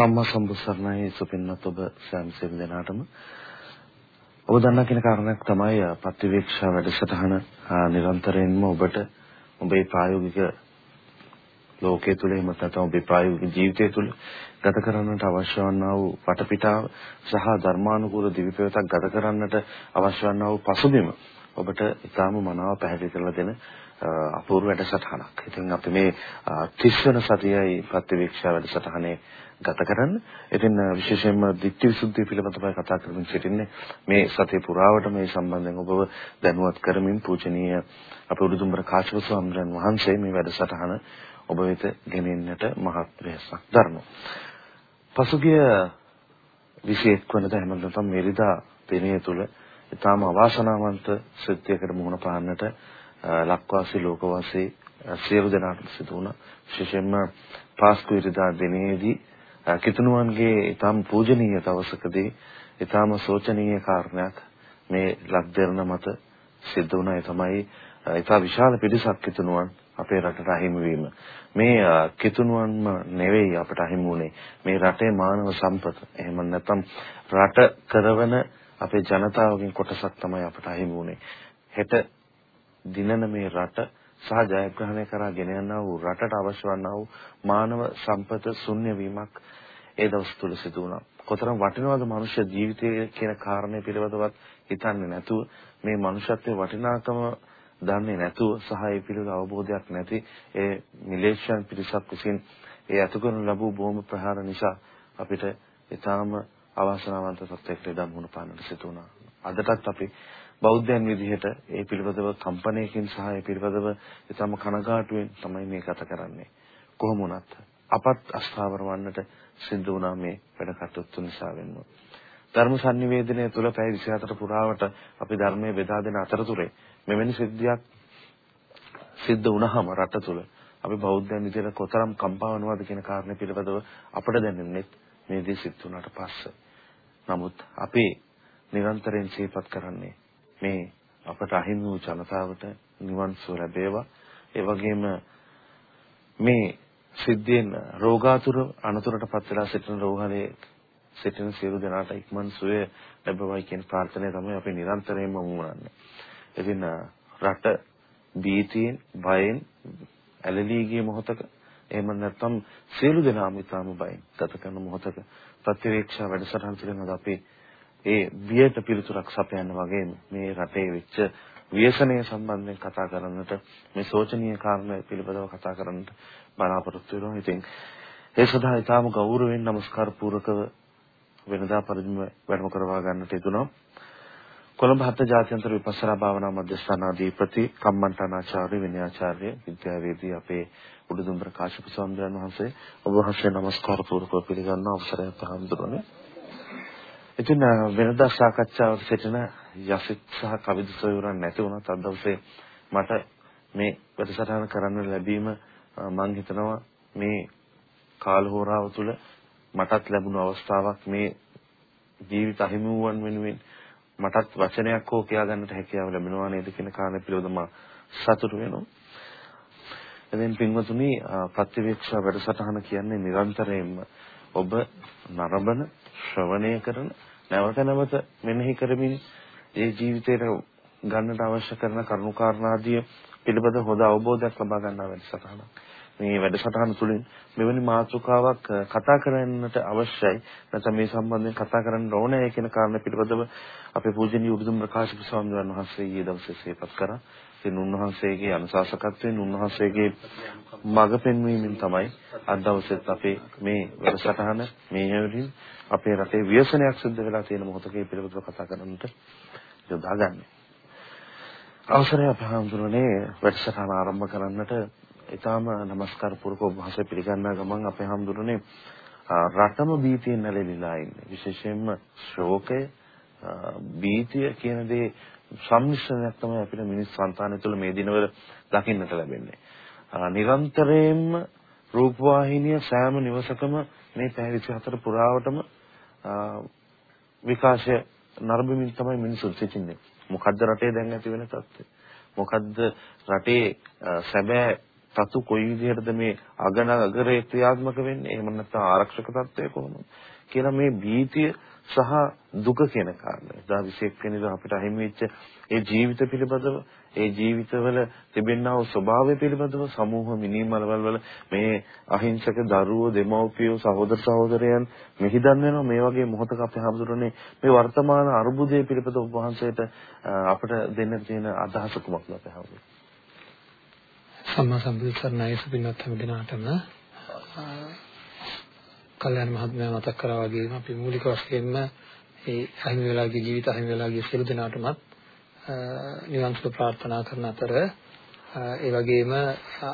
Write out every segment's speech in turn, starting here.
සම්මා සම්බුසරණයි සුපින්නත් ඔබ සෑම සෙම දෙනාටම. ඔබ දන්නා කියන කාරණයක් තමයි ප්‍රතිවීක්ෂා වැඩසටහන. නිරන්තරයෙන්ම ඔබට ඔබේ ප්‍රායෝගික ලෝකයේ තුල එහෙම නැත්නම් ඔබේ ප්‍රායෝගික ජීවිතය තුල ගත කරන්නට අවශ්‍ය වන්නා වූ වටපිටාව සහ ධර්මානුකූල දිවිපෙවතක් ගත කරන්නට අවශ්‍ය වන්නා වූ පසුබිම ඔබට ඊටාම මනාව පැහැදිලි කරලා දෙන අපූර්ව වැඩසටහනක්. ඉතින් අපි මේ 30 වෙනි සතියයි ප්‍රතිවීක්ෂා වැඩසටහනේ ගත කරන්න. ඉතින් විශේෂයෙන්ම ditthi visuddhi පිළිබඳව කතා කරමින් සිටින්නේ මේ සතිය පුරාවට මේ සම්බන්ධයෙන් ඔබව දැනුවත් කරමින් පූජනීය අපේ උඩුදුම්බර කාශ්‍යප ස්වාමීන් වහන්සේ මේ වැඩසටහන ඔබ වෙත ගෙනෙන්නට මහත් වෙහසක් දරනවා. පසුගිය 21 වෙනිදා එහෙම නැත්නම් මෙරිදා දිනය තුල ඊටාම අවාසනාවන්ත සිද්ධියකට මුහුණ පාන්නට ලක්වාසී ලෝකවාසී සියලු දෙනාට සිදු වුණා. විශේෂයෙන්ම පාස්කු ඉරිදා දිනේදී කිතුණුවන්ගේ ඊටාම පූජනීය දවසකදී ඊටාම සෝචනීය කාරණයක් මේ ලක්දෙරණ මත සිද්ධ වුණා. ඒ තමයි ඊටා විශාල පිරිසක් කිතුණුවන් අපේ රටට අහිමි වීම. මේ කිතුණුවන්ම නෙවෙයි අපට අහිමි වුණේ. මේ රටේ මානව සම්පත. එහෙම නැත්නම් රට කරවන අපේ ජනතාවගෙන් කොටසක් තමයි අපට අහිමි වුණේ. හෙට දිනන මේ රට සහ ජයග්‍රහණය කරා ගෙන යනා වූ රටට අවශ්‍ය වන්නා වූ මානව සම්පත ශුන්‍ය වීමක් ඒ දවස් තුල සිදු වුණා. කොතරම් වටිනවද මනුෂ්‍ය ජීවිතය කියන කාරණේ පිළිබඳවත් හිතන්නේ නැතුව මේ මනුෂ්‍යත්වයේ වටිනාකම දන්නේ නැතුව සහ ඒ පිළිබඳ අවබෝධයක් නැති ඒ මිලේෂියන් පිරිසක් විසින් ඒ අතුකරන ලැබූ බෝම්බ ප්‍රහාර නිසා අපිට ඊටාම අවාසනාවන්ත තත්ත්වයකට ඉදන් වුණ පාන්නට සිදු වුණා. අදටත් අපි බෞද්ධයන් විදිහට ඒ පිළිබඳව කම්පණයකින් සහ ඒ පිළිබඳව ඊටම කනගාටුවෙන් තමයි මේ ගත කරන්නේ. කොහොම වුණත් අපත් අස්ථාවර වන්නට සිදු වුණා මේ වැඩ කටයුතු නිසා වෙන්න. ධර්ම sannivedanaya තුල පැය 24 පුරාවට අපි ධර්මයේ බෙදා දෙන අතරතුරේ මෙවැනි සිද්ධියක් සිද්ධ වුණාම රට තුල අපි බෞද්ධයන් විදිහට කොතරම් කම්පා වෙනවද කියන කාරණේ පිළිබඳව අපට දැනෙන්නේ මේ දේ සිද්ධ වුණාට පස්සේ. නමුත් අපි නිරන්තරයෙන් සිහිපත් කරන්නේ මේ අපට අහිමි වූ ජනතාවට නිවන් සුව ලැබේවා. ඒ වගේම මේ සිද්ධියෙන් රෝගාතුර අනතුරටපත් වෙලා සිටින රෝහලේ සිටින සියලු දෙනාට ඉක්මන් සුවය ලැබවයි කියන ප්‍රාර්ථනාව තමයි අපි නිරන්තරයෙන්ම මුමුණන්නේ. ඉතින් රට බීතියෙන් බයෙන් ඇලලී ගිය මොහොතක එහෙම නැත්නම් සියලු දෙනාම ඊටාම බයෙන් ගත කරන මොහොතක ප්‍රතිවේක්ෂා වැඩසටහන තුළින් අපි ඒ බියට පිළිතුරක් සපයන්න වගේම මේ රටේ වෙච්ච ව්‍යසනය සම්බන්ධයෙන් කතා කරන්නට මේ සෝචනීය කාරණා පිළිබඳව කතා කරන්නට බලාපොරොත්තු වෙනවා. ඉතින් ඒ සඳහා ඊටාම ගෞරවයෙන් নমස්කාර පූරකව වෙනදා පරිදිම වැඩම කරවා ගන්නට යෙදුණා. කොළඹ හත් ජාත්‍යන්තර විපස්සනා භාවනා මධ්‍යස්ථානාධිපති කම්මන්තනාචාර්ය විනයාචාර්ය විද්‍යාවේදී අපේ උඩුදුම්බර කාශ්‍යප ස්වාමීන් වහන්සේ ඔබ වහන්සේ নমස්කාර පූර්වකව පිළිගන්න අවසරය තහඳුරන්නේ. එතන වෙනදා සාකච්ඡාවට සිටින යසිත් සහ කවිද සොයුරන් නැති වුණත් අද දවසේ මට මේ වැඩසටහන කරන්න ලැබීම මම හිතනවා මේ කාලහෝරාව තුළ මටත් ලැබුණු අවස්ථාවක් මේ ජීවිත අහිමි වූවන් වෙනුවෙන් මටත් වචනයක් හෝ කියා ගන්නට හැකියාව ලැබෙනවා නේද කියන කාරණේ පිළිබඳව මම සතුටු වෙනවා. එදින් පින්වතුනි ප්‍රතිවීක්ෂා වැඩසටහන කියන්නේ නිරන්තරයෙන්ම ඔබ නරඹන ශ්‍රවණය කරන නැවත නැවත මෙනෙහි කරමින් ඒ ජීවිතේට ගන්නට අවශ්‍ය කරන කරුණු කාරණාදිය පිළිබඳ හොඳ අවබෝධයක් ලබා ගන්නා වැඩසටහනක්. මේ වැඩසටහන තුළින් මෙවැනි මාතෘකාවක් කතා කරන්නට අවශ්‍යයි නැත්නම් මේ සම්බන්ධයෙන් කතා කරන්න ඕනේ කියන කාරණා පිළිබඳව අපේ පූජනීය උතුම් ප්‍රකාශක ස්වාමීන් වහන්සේ ඊයේ දවසේ සිහිපත් කරා. ඉතින් උන්වහන්සේගේ අනුශාසකත්වයෙන් උන්වහන්සේගේ මඟ පෙන්වීමෙන් තමයි අද දවසේත් අපේ මේ වැඩසටහන මේ හැවිලින් අපේ රටේ ව්‍යසනයක් සිද්ධ වෙලා තියෙන මොහොතකේ පිළිබඳව කතා කරන්නට යොදාගන්නේ. අවසරය අප හඳුනන්නේ වැඩසටහන ආරම්භ කරන්නට ඊටාම নমස්කාර පුරක ඔබ වහන්සේ පිළිගන්නා ගමන් අපේ හැඳුනුනේ රටම බීතියෙන් නැලෙලිලා ඉන්නේ. විශේෂයෙන්ම ශෝකය, බීතිය කියන දේ සම්මිශ්‍රණයක් තමයි අපිට මිනිස් సంతානය තුළ මේ දිනවල දකින්නට ලැබෙන්නේ. නිරන්තරයෙන්ම රූපවාහිනිය සෑම නිවසකම මේ පැය 24 පුරාවටම විකාශය නරඹමින් තමයි මිනිසුන් සිටින්නේ. මොකද්ද රටේ දැන් ඇති වෙන තත්ත්වය? මොකද්ද රටේ සැබෑ සතු කොයි විදිහටද මේ අගන අගරේ ක්‍රියාත්මක වෙන්නේ? එහෙම නැත්නම් ආරක්ෂක තත්ත්වය කොහොමද? කියලා මේ භීතිය සහ දුක කියන කාරණා. 2021 වෙනිදා අපිට අහිමි වෙච්ච ඒ ජීවිත පිළිබඳව ඒ ජීවිතවල තිබෙනා වූ ස්වභාවය පිළිබඳව සමූහ මිනිමලවල් වල මේ අහිංසක දරුවෝ දෙමව්පියෝ සහෝදර සහෝදරයන් මෙහිදන් වෙනවා. මේ වගේ මොහොතක අපේ හැමදෙරෝනේ මේ වර්තමාන අරුබුදයේ පිළිපද ඔබ වහන්සේට අපිට දෙන්න තියෙන අදහස කුමක්ද අපේ හැමදෙරෝ? සම්මා සම්බුද්ධ සුපින්නත් හැම දිනාටම කල්‍යාණ මහත්මයා මතක් කරා වගේම අපි මූලික වශයෙන්ම ඒ අහිමි වෙලාගේ ජීවිත අහිමි වෙලාගේ සියලු දෙනාටමත් නිවන් සුව ප්‍රාර්ථනා කරන අතර ඒ වගේම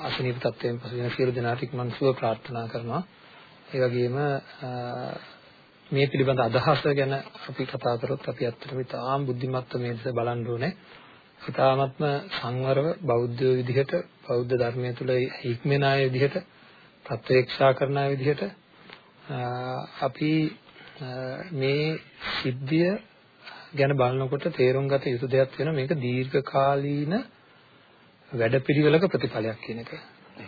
අසනීප තත්ත්වයෙන් පසු වෙන සියලු දෙනාට ඉක්මන් සුව ප්‍රාර්ථනා කරනවා. ඒ වගේම මේ පිළිබඳ අදහස ගැන අපි කතා කරොත් අපි ඇත්තටම ඉතාම බුද්ධිමත්ව මේ දෙස බලන්න ඕනේ. ඉතාමත්ම සංවරව බෞද්ධ විදිහට බෞද්ධ ධර්මය තුළ හික්මෙන අය විදිහට ප්‍රත්‍යක්ෂා කරන අය විදිහට අපි මේ සිද්ධිය ගැන බලනකොට තේරුම් ගත යුතු දෙයක් වෙනවා මේක දීර්ඝකාලීන වැඩපිළිවෙලක ප්‍රතිඵලයක් කියන එක.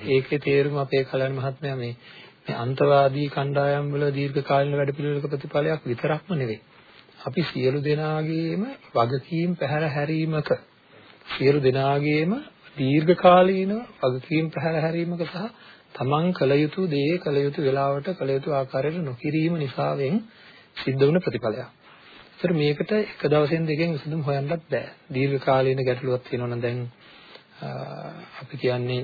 ඒකේ තේරුම අපේ කලන් මහත්මයා මේ මේ අන්තවාදී කණ්ඩායම් වල දීර්ඝකාලීන වැඩපිළිවෙලක ප්‍රතිඵලයක් විතරක්ම නෙවෙයි. අපි සියලු දෙනාගේම වගකීම් පැහැර හැරීමක සියලු දෙනාගේම දීර්ඝකාලීන වගකීම් පැහැර හැරීමක සහ තමන් කළ යුතු දේ කළ යුතු වෙලාවට කළ යුතු ආකාරයට නොකිරීම නිසාවෙන් සිද්ධ වුණ ප්‍රතිඵලයක්. ඒතර මේකට එක දවසෙන් දෙකෙන් විසඳුම් හොයන්නත් බෑ. දීර්ඝ කාලීන ගැටලුවක් තියෙනවා නම් දැන් අපි කියන්නේ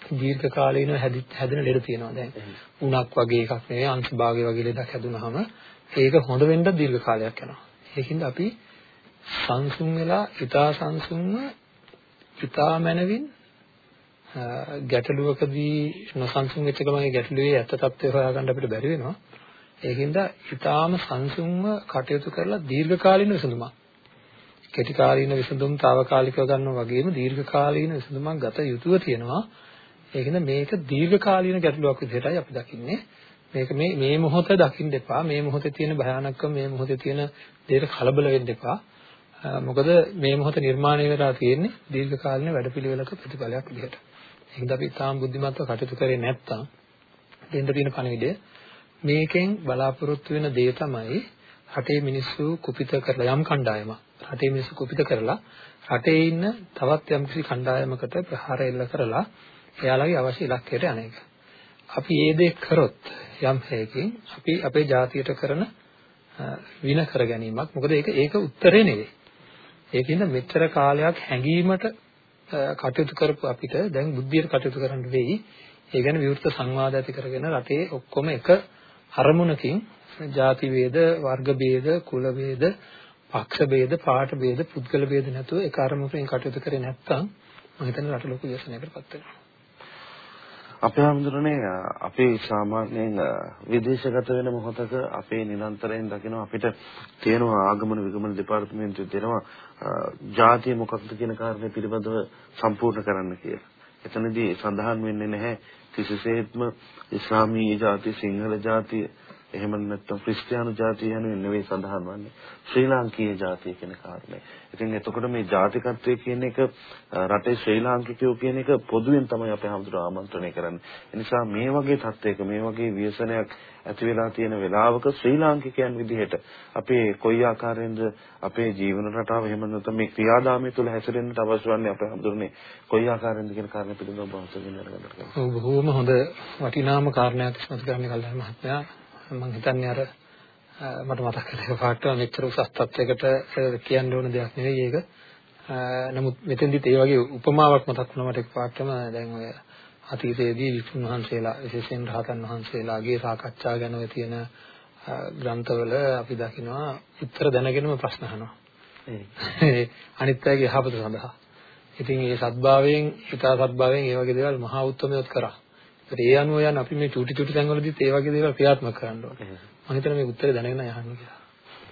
දීර්ඝ කාලීනව හැදෙන ලෙඩ තියෙනවා දැන්. උණක් වගේ එකක් නෙවෙයි අංශ භාගය වගේ ලෙඩක් හැදුනහම ඒක හොඳ වෙන්න දීර්ඝ කාලයක් යනවා. ඒකින්ද අපි සංසුන් වෙලා ඊතා සංසුන්ව ඊතා මනවින් ගැටලුවකදී නොසන්සුන් වෙච්ච ගමන් ගැටලුවේ ඇත්ත తත්වය හොයාගන්න අපිට බැරි වෙනවා. ඒකින්ද ඊටාම සංසුන්ව කටයුතු කරලා දීර්ඝකාලීන විසඳුමක්. කෙටි කාලීන විසඳුම් తాවකාලිකව ගන්නවා වගේම දීර්ඝකාලීන විසඳුමක් ගත යුතුව තියෙනවා. ඒකින්ද මේක දීර්ඝකාලීන ගැටලුවක් විදිහටයි අපි දකින්නේ. මේක මේ මේ මොහොතේ දකින්න එපා. මේ මොහොතේ තියෙන භයානකම මේ මොහොතේ තියෙන දේට කලබල වෙන්න එපා. මොකද මේ මොහොත නිර්මාණය වෙලා තියෙන්නේ දීර්ඝකාලීන වැඩපිළිවෙලක ප්‍රතිඵලයක් විදිහට ඒකද අපි තාම බුද්ධිමත්ව කටයුතු කරේ නැත්තම් දෙන්න තියෙන පණිවිඩය මේකෙන් බලාපොරොත්තු වෙන දේ තමයි රටේ මිනිස්සු කුපිත කරලා යම් කණ්ඩායමක් රටේ මිනිස්සු කුපිත කරලා රටේ ඉන්න තවත් යම් කිසි කණ්ඩායමකට ප්‍රහාර එල්ල කරලා එයාලගේ අවශ්‍ය ඉලක්කයට යන එක. අපි මේ දේ කරොත් යම් හේකින් අපි අපේ ජාතියට කරන වින කර ගැනීමක්. මොකද ඒක ඒක උත්තරේ නෙවෙයි. ඒකින්ද මෙතර කාලයක් හැංගීමට කටයුතු කරපු අපිට දැන් බුද්ධියට කටයුතු කරන්න වෙයි. ඒ කියන්නේ විවෘත සංවාද ඇති කරගෙන රටේ ඔක්කොම එක අරමුණකින් ಜಾති වේද, වර්ග වේද, කුල වේද, පක්ෂ වේද, පාට වේද, පුද්ගල වේද නැතුව එක අරමුණකින් කටයුතු කරේ නැත්නම් මම හිතන්නේ රට ලොකු විශ්වාසනයකටපත් වෙනවා. අපේ හැමදෙරනේ අපේ සාමාන්‍යයෙන් විදේශගත වෙන මොහොතක අපේ නිරන්තරයෙන් දකින අපිට තියෙනවා ආගමන විගමන දෙපාර්තමේන්තුවේ දෙනවා ಜಾතිය මොකක්ද කියන කාරණේ පිළිබඳව සම්පූර්ණ කරන්න කියලා. එතනදී සඳහන් වෙන්නේ නැහැ කිසිසේත්ම ඉස්ලාමීය ජාතිය සිංහල ජාතිය එහෙම නැත්නම් ක්‍රිස්තියානි ජාතිය යනුවෙන් නෙවෙයි සඳහන් වන්නේ ශ්‍රී ලාංකීය ජාතිය කියන කාරණය. ඉතින් එතකොට මේ ජාතිකත්වය කියන එක රටේ ශ්‍රී ලාංකිකයෝ කියන එක පොදුවෙන් තමයි අපේ හැමදෙරෝ ආමන්ත්‍රණය කරන්නේ. ඒ නිසා මේ වගේ තත්ත්වයක මේ වගේ ව්‍යසනයක් ඇති වෙලා තියෙන වෙලාවක ශ්‍රී ලාංකිකයන් විදිහට අපේ කොයි ආකාරයෙන්ද අපේ ජීවන රටාව එහෙම නැත්නම් මේ ක්‍රියාදාමය තුළ හැසිරෙන්නට අවශ්‍ය වන්නේ අපේ හැමදෙරෝනේ කොයි ආකාරයෙන්ද කියන කාරණේ පිළිබඳව බහුසකින් අරගන්න. ඔව් බොහෝම හොඳ වටිනාම කාරණයක් ඉස්මතු කරන්නේ කල්ලාන මහත්මයා. මම හිතන්නේ අර මට මතක් කරලා පාට මෙච්චර උසස් තත්යකට කියන්න ඕන දෙයක් නෙවෙයි ඒක. නමුත් මෙතෙන්දිත් ඒ වගේ උපමාවක් මතක් වුණා මට එකපාරටම දැන් ඔය අතීතයේදී විසුණු වහන්සේලා විශේෂයෙන් රහතන් වහන්සේලාගේ සාකච්ඡා ගැන ඔය තියෙන ග්‍රන්ථවල අපි දකිනවා උත්තර දැනගෙනම ප්‍රශ්න අහනවා. අනිත් අයගේ යහපත සඳහා. ඉතින් මේ සත්භාවයෙන්, හිතා සත්භාවයෙන් ඒ වගේ දේවල් මහා උත්මයොත් කරා. ඒ අනුව යන අපි මේ චූටි චූටි තැන්වලදීත් ඒ වගේ දේවල් ක්‍රියාත්මක කරන්න ඕනේ. මම හිතන්නේ මේ උත්තරේ දැනගෙන යහන්න කියලා.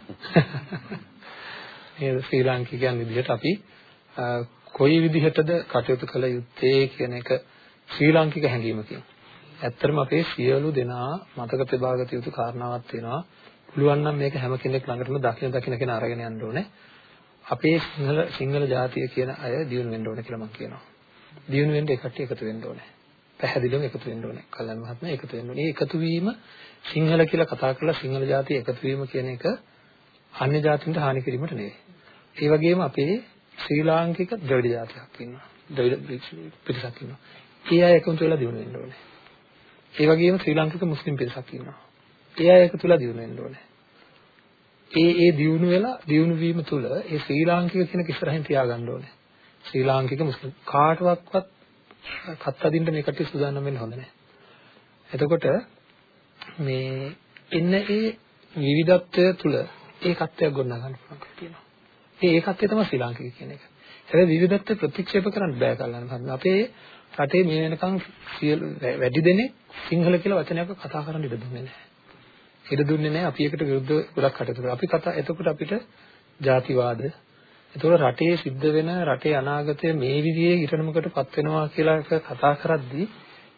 මේ ශ්‍රී ලාංකිකයන් විදිහට අපි කොයි විදිහටද කටයුතු කළ යුත්තේ කියන එක ශ්‍රී ලාංකික හැඟීමකින්. ඇත්තටම අපේ සියලු දෙනා මතක තබාගත යුතු කාරණාවක් තියෙනවා. පුළුවන් නම් මේක හැම කෙනෙක් ළඟටම දකින දකින කෙනා අරගෙන යන්න ඕනේ. අපේ සිංහල සිංහල ජාතිය කියන අය දියුණු වෙන්න ඕනේ කියලා මම කියනවා. දියුණු වෙන්න ඒ කට්ටිය එකතු වෙන්න ඕනේ. පැහැදිලිවම එකතු වෙන්න ඕනේ. කල්යනා මහත්මයා එකතු වෙන්න ඕනේ. මේ එකතු වීම සිංහල කියලා කතා කරලා සිංහල ජාතිය එකතු වීම කියන එක අන්‍ය ජාතින්ට හානි කිරීමට නෙවෙයි. ඒ වගේම අපේ ශ්‍රී ලාංකික ද්‍රවිඩ ජාතියක් ඉන්නවා. ද්‍රවිඩ පිරිසක් ඉන්නවා. ඒ අය එකතු වෙලා දිනු වෙන්න ඕනේ. ඒ වගේම ශ්‍රී ලාංකික මුස්ලිම් පිරිසක් ඉන්නවා. ඒ අය එකතු වෙලා දිනු වෙන්න ඕනේ. ඒ ඒ දියුණු වෙලා දියුණු වීම තුළ ඒ ශ්‍රී ලාංකික කියන ඉස්සරහින් තියාගන්න ඕනේ. ශ්‍රී ලාංකික මුස්ලිම් කාටවත්වත් කත් අදින්න මේ කට්ටිය සූදානම් වෙන්න හොඳ නැහැ. එතකොට මේ එන්න ඒ විවිධත්වය තුළ ඒකත්වයක් ගොඩනගා ගන්න පුළුවන් කියනවා. ඒ ඒකත්වය තමයි ශ්‍රී ලාංකික කියන එක. හැබැයි විවිධත්වය ප්‍රතික්ෂේප කරන්න බෑ කල්ලාන අපේ රටේ මේ වෙනකන් වැඩි දෙනෙක් සිංහල කියලා වචනයක් කතා කරන්න ඉඩ දුන්නේ නැහැ. ඉඩ දුන්නේ නැහැ අපි එකට විරුද්ධව ගොඩක් කටයුතු කරා. අපි කතා එතකොට අපිට ජාතිවාද එතකොට රටේ සිද්ධ වෙන රටේ අනාගතය මේ විදිහේ ඊටනමකටපත් වෙනවා කියලා කතා කරද්දී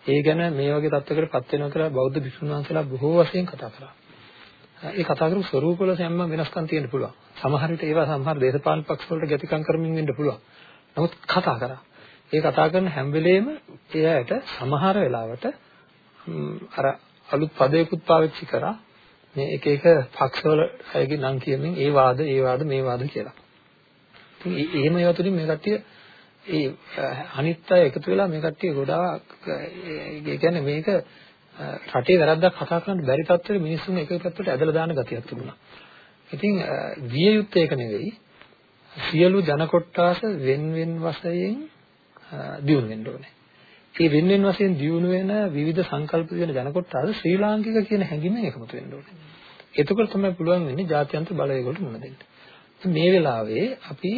ඒ ගැන මේ වගේ තත්ත්වයකටපත් වෙනවා කියලා බෞද්ධ භික්ෂුන් වහන්සේලා බොහෝ වශයෙන් කතා කරා. ඒ කතා කරපු ස්වරූපවල සම්ම වෙනස්කම් තියෙන්න පුළුවන්. සමහර විට ඒවා සමහර දේශපාලන පක්ෂ වලට ගැතිකම් කරමින් වෙන්න පුළුවන්. නමුත් කතා කරා. ඒ කතා කරන හැම වෙලෙම එයාට සමහර වෙලාවට අර අලුත් පදයකුත් පාවිච්චි කරා මේ එක එක පක්ෂවල අයගේ නම් කියමින් ඒ වාද ඒ වාද මේ වාද කියලා. ඉතින් එහෙම ඒවා තුලින් මේ කට්ටිය ඒ අනිත් අය එකතු වෙලා මේ කට්ටිය ගොඩාක් ඒ කියන්නේ මේක රටේ වැරද්දක් කතා කරන්න බැරි තත්ත්වෙට මිනිස්සුන් එක පැත්තට ඇදලා දාන ගතියක් තිබුණා. ඉතින් විය යුත්තේ ඒක නෙවෙයි. සියලු ජන කොට්ටාස වෙන වෙන වශයෙන් දියුණු වෙන්න ඕනේ. මේ වෙන වෙන වශයෙන් දියුණු වෙන විවිධ සංකල්ප වෙන ජන කොට්ටාස ශ්‍රී ලාංකික කියන හැඟීමෙන් එකමුතු වෙන්න ඕනේ. එතකොට තමයි පුළුවන් වෙන්නේ ජාත්‍යන්තර බලවේගවලට මුහුණ දෙන්න. මේ වෙලාවේ අපි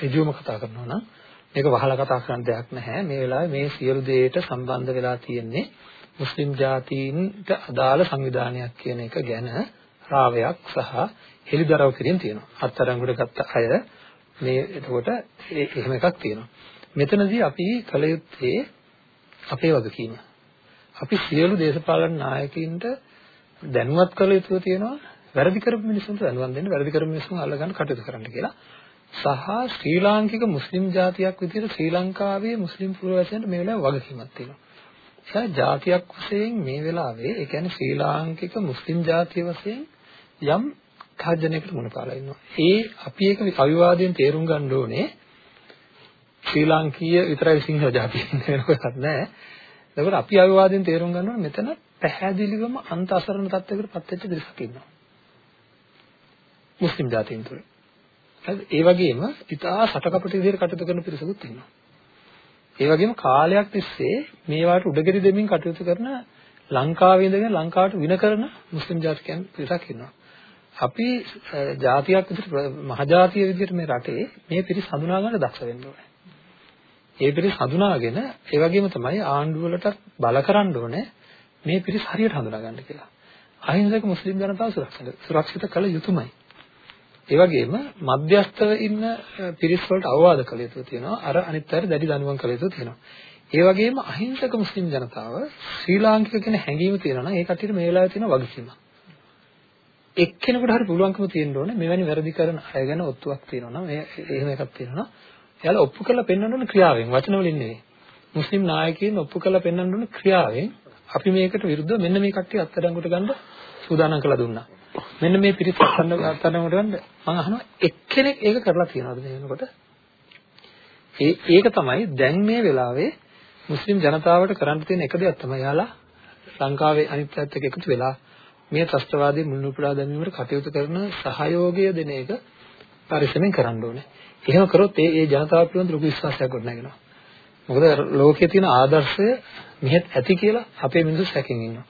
ඍජුවම කතා කරනවා නම් මේක වහලා කතා කරන්න දෙයක් නැහැ. මේ වෙලාවේ මේ සියලු දේට සම්බන්ධ වෙලා තියෙන්නේ මුස්ලිම් ජාතීන්ට අදාළ සංවිධානයක් කියන එක ගැන රාවයක් සහ හෙළිදරව් කිරීම තියෙනවා. අත්අඩංගුවට ගත්ත අය මේ එතකොට එහෙම එකක් තියෙනවා. මෙතනදී අපි කල යුත්තේ අපේ වගකීම. අපි සියලු දේශපාලන නායකයින්ට දැනුවත් කළ යුතු තියෙනවා වැරදි කරපු මිනිස්සුන්ට දඬුවම් දෙන්න වැරදි කරපු මිනිස්සුන් අල්ලගන්න කටයුතු කරන්න කියලා. සහ ශ්‍රී ලාංකික මුස්ලිම් ජාතියක් විදිහට ශ්‍රී ලංකාවේ මුස්ලිම් පුරවැසියන්ට මේ වෙලාවේ වගකීමක් තියෙනවා. ඒ ජාතියක් වශයෙන් මේ වෙලාවේ ඒ කියන්නේ ශ්‍රී ලාංකික මුස්ලිම් ජාතිය වශයෙන් යම් තර්ජනයකට මුණ පාලා ඉන්නවා. ඒ අපි ඒක අවිවාදයෙන් තේරුම් ගන්න ඕනේ ශ්‍රී ලාංකීය විතරයි සිංහල ජාතිය වෙනකොටත් නෑ. ඒකට අපි අවිවාදයෙන් තේරුම් ගන්න ඕනේ මෙතන පැහැදිලිවම අන්ත අසරණ තත්යකට පත් වෙච්ච දෙයක් ඉන්නවා. මුස්ලිම් ජාතීන් තුළ. හරිද? ඒ වගේම ඉතා සටකපට විදිහට කටයුතු කරන පිරිසකුත් ඉන්නවා. ඒ වගේම කාලයක් තිස්සේ මේවට උඩගෙඩි දෙමින් කටයුතු කරන ලංකාවේ ඉඳගෙන ලංකාවට වින කරන මුස්ලිම් ජාතිකයන් පිරිසක් ඉන්නවා. අපි ජාතියක් විදිහට මහජාතිය විදිහට මේ රටේ මේ පිරිස හඳුනා ගන්න දක්ෂ වෙන්න ඕනේ. ඒ පිරිස හඳුනාගෙන ඒ වගේම තමයි ආණ්ඩුවලට බල කරන්න ඕනේ මේ පිරිස හරියට හඳුනා ගන්න කියලා. අහිංසක මුස්ලිම් ජනතාව සුරක්ෂිත කළ යුතුමයි. ඒ වගේම මධ්‍යස්ථව ඉන්න පිරිස් වලට අවවාද කළ යුතු තියෙනවා. අර අනිත් අයට දැඩි දඬුවම් කළ යුතු තියෙනවා. ඒ වගේම අහිංසක මුස්ලිම් ජනතාව ශ්‍රී ලාංකික කියන හැඟීම තියෙනවා නම් ඒ කට්ටියට මේ වෙලාවේ තියෙන වගකීම. එක්කෙනෙකුට හරි පුළුවන්කම තියෙන්න ඕනේ මෙවැනි වැරදි කරන අය ගැන ඔත්තුවක් තියෙනවා නම් මේ එහෙම එකක් තියෙනවා නම් එයාලා ඔප්පු කරලා පෙන්වන්න ඕනේ ක්‍රියාවෙන් වචන වලින් නෙවෙයි. මුස්ලිම් නායකයින් ඔප්පු කරලා පෙන්වන්න ඕනේ ක්‍රියාවෙන් අපි මේකට විරුද්ධව මෙන්න මේ කට්ටිය අත්අඩංගුවට ගන්න සූදානම් කළා දුන්නා. මෙන්න මේ පිරිස අත්හන්න අත්හන්නකට ගන්න මම අහනවා එක්කෙනෙක් ඒක කරලා තියනවද මේ වෙනකොට ඒ ඒක තමයි දැන් මේ වෙලාවේ මුස්ලිම් ජනතාවට කරන්න තියෙන එක දෙයක් තමයි යාලා ලංකාවේ අනිත් පැත්ත එක්ක එකතු වෙලා මේ ත්‍ස්තවාදී මුල් උපුඩා දැමීමට කටයුතු කරන සහයෝගය දෙන එක පරිස්සමෙන් කරන්න ඕනේ. එහෙම කරොත් ඒ ඒ ජනතාව පිළිබඳ ලොකු විශ්වාසයක් ගොඩනගෙනවා. මොකද ලෝකයේ තියෙන ආදර්ශය මෙහෙත් ඇති කියලා අපේ මිනිස්සු සැකෙන් ඉන්නවා.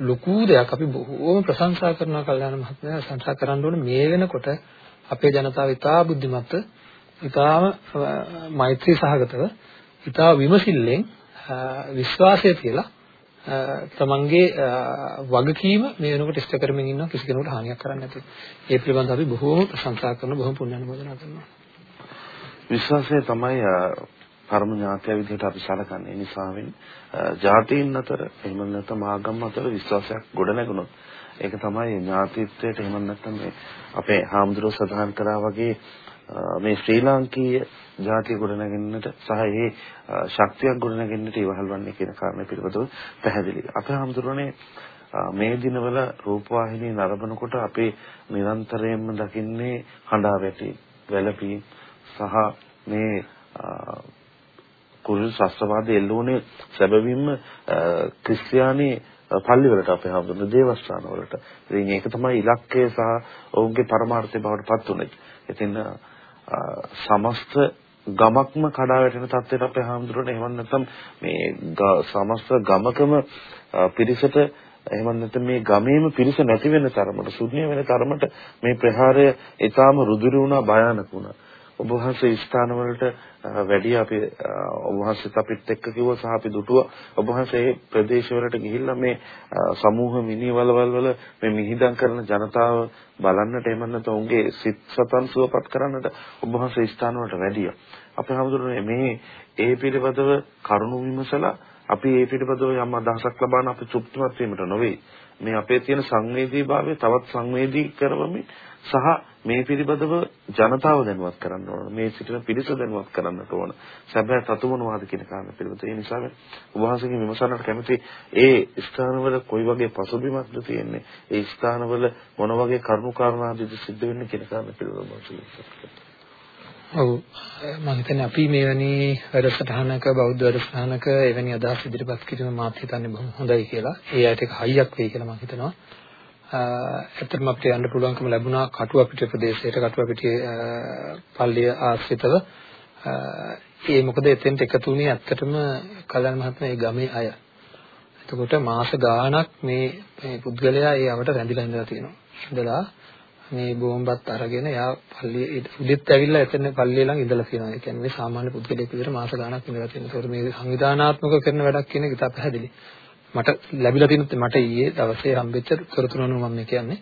ලොකු දෙයක් අපි බොහෝම ප්‍රශංසා කරනවා කල්යාණ මහත්මයා ප්‍රශංසා කරන්න ඕනේ මේ වෙනකොට අපේ ජනතාව ඉතා බුද්ධිමත් ඉතාම මෛත්‍රී සහගතව ඉතා විමසිල්ලෙන් විශ්වාසය තියලා තමන්ගේ වගකීම මේ වෙනකොට ඉෂ්ට කරමින් ඉන්නවා කිසි කෙනෙකුට හානියක් කරන්නේ නැතුව. ඒ පිළිබඳව අපි බොහෝම ප්‍රශංසා කරන බොහොම පුණ්‍ය අනුමෝදනා කරනවා. විශ්වාසය තමයි පරම ඥාතය විදිහට අපි සැලකන්නේ. ඒ නිසාවෙන් ජාතීන් අතර එහෙම නැත්නම් ආගම් අතර විශ්වාසයක් ගොඩ නැගුණොත් ඒක තමයි ඥාතිත්වයට එහෙම නැත්නම් මේ අපේ හාමුදුරුවෝ සඳහන් කරා වගේ මේ ශ්‍රී ලාංකීය ජාතිය ගොඩනගන්නට සහ ඒ ශක්තියක් ගොඩනගන්නට ඉවහල් වන්නේ කියන කාරණය පිළිබඳව පැහැදිලි. අපේ හඳුරන්නේ මේ දිනවල රූපවාහිනී නරඹනකොට අපේ නිරන්තරයෙන්ම දකින්නේ හඬා වැටි, වැළපීම් සහ මේ කුරුල් ශාස්ත්‍රවාදී එල්ලුනේ සැබවින්ම ක්‍රිස්තියානි පල්ලිවලට අපේ හඳුනන දේවස්ථාන වලට. ඉතින් ඒක තමයි ඉලක්කය සහ ඔවුන්ගේ පරමාර්ථය බවට පත් උනේ. ඉතින් සමස්ත ගමක්ම කඩා වැටෙන තත්ත්වයට අපේ හාමුදුරනේ එහෙම නැත්නම් මේ සමස්ත ගමකම පිරිසට එහෙම නැත්නම් මේ ගමේම පිරිස නැති වෙන තරමට ශුන්‍ය වෙන තරමට මේ ප්‍රහාරය ඊටාම රුධිර වුණා භයානක වුණා. ඔබ වහන්සේ ස්ථාන වලට වැඩි අපි ඔබ වහන්සේත් අපිත් එක්ක කිව්වා සහ අපි දුටුවා ඔබ වහන්සේ මේ ප්‍රදේශ වලට ගිහිල්ලා මේ සමූහ මිනිවලවල් වල මේ මිහිදම් කරන ජනතාව බලන්නට එහෙම නැත්නම් උන්ගේ සිත් සතන් සුවපත් කරන්නට ඔබ වහන්සේ ස්ථාන වලට වැඩියා. අපේ හැමදෙරේ මේ ඒ පිළිබඳව කරුණු විමසලා අපි ඒ පිළිබඳව යම් අදහසක් ලබාන අපි තෘප්තිමත් වීමට නොවේ. මේ අපේ තියෙන සංවේදීභාවය තවත් සංවේදී කරවමින් සහ මේ පිළිබඳව ජනතාව දැනුවත් කරන්න ඕන. මේ සිටින පිරිස දැනුවත් කරන්නට ඕන. සැබෑ තතු මොනවාද කියන කාරණා පිළිබඳව. ඒ නිසා ඔබ වහන්සේගෙන් විමසන්නට කැමති ඒ ස්ථානවල කොයි වගේ පසුබිමක්ද තියෙන්නේ? ඒ ස්ථානවල මොන වගේ කරුණු කාරණාද සිද්ධ වෙන්නේ කියන කාරණා පිළිබඳව මම ඔව් මම හිතන්නේ අපි මෙවැනි වැඩසටහනක බෞද්ධ වැඩසටහනක එවැනි අදහස් ඉදිරිපත් කිරීම මාත් හිතන්නේ බොහොම හොඳයි කියලා. ඒ අයට ඒක හයියක් වෙයි කියලා මම හිතනවා. ඇත්තටම අපිට යන්න පුළුවන්කම ලැබුණා කටුවපිටිය ප්‍රදේශයට කටුවපිටිය පල්ලිය ආශ්‍රිතව. ඒ මොකද එතෙන්ට එකතු වුණේ ඇත්තටම කලන් මහත්මයා ඒ ගමේ අය. එතකොට මාස ගාණක් මේ මේ පුද්ගලයා ඒ අවට රැඳිලා ඉඳලා තියෙනවා. ඉඳලා මේ බෝම්බත් අරගෙන එයා පල්ලියේ උදෙත් ඇවිල්ලා එතන පල්ලිය ළඟ ඉඳලා තියෙනවා. ඒ කියන්නේ මේ සාමාන්‍ය පුද්ගලයෙක් විදිහට මාස ගාණක් ඉඳලා තියෙනවා. ඒකට මේ සංවිධානාත්මක කරන වැඩක් කියන එක ඉතා පැහැදිලි. මට ලැබිලා තියෙන මට ඊයේ දවසේ හම්බෙච්ච තොරතුරු අනුව මම කියන්නේ.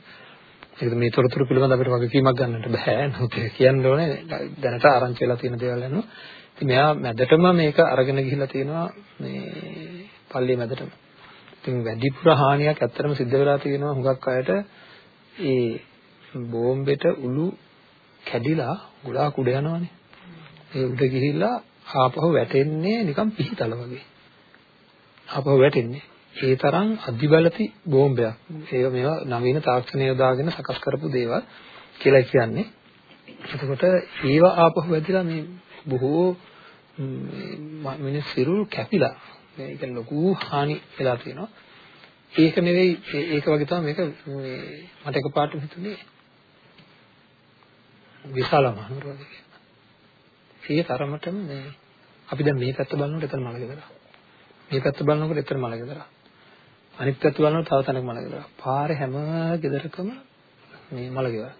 ඒකද මේ තොරතුරු පිළිබඳව අපිට වගකීමක් ගන්නට බෑ. නමුත් කියන්න ඕනේ දැනට ආරංචි වෙලා තියෙන දේවල් යනවා. ඉතින් මෙයා මැදටම මේක අරගෙන ගිහිල්ලා තියෙනවා මේ පල්ලිය මැදටම. ඉතින් වැඩිපුර හානියක් ඇත්තටම සිද්ධ වෙලා තියෙනවා හුඟක් අයට ඒ බෝම්බෙට උළු කැඩිලා ගොඩාක් උඩ යනවානේ. ඒ උඩ ගිහිල්ලා ආපහු වැටෙන්නේ නිකන් පිහිතල වගේ. ආපහු වැටෙන්නේ. ඒ තරම් අධිබලති බෝම්බයක්. ඒක මේවා නවීන තාක්ෂණය යොදාගෙන සකස් කරපු දේවල් කියලා කියන්නේ. එතකොට ඒවා ආපහු වැදිලා මේ බොහෝ මිනිස් සිරුල් කැපිලා මේක ලොකු හානි වෙලා තියෙනවා. ඒක නෙවෙයි ඒක වගේ තමයි මේක මේ මට එකපාරට හිතුනේ විශාල මහනුවර වගේ කියලා. ඒ තරමටම මේ අපි දැන් මේ පැත්ත බලනකොට එතන මල ගෙදර. මේ පැත්ත බලනකොට එතන මල ගෙදර. අනිත් පැත්ත බලනකොට තව තැනක මල ගෙදර. පාරේ හැම ගෙදරකම මේ මල ගෙදර.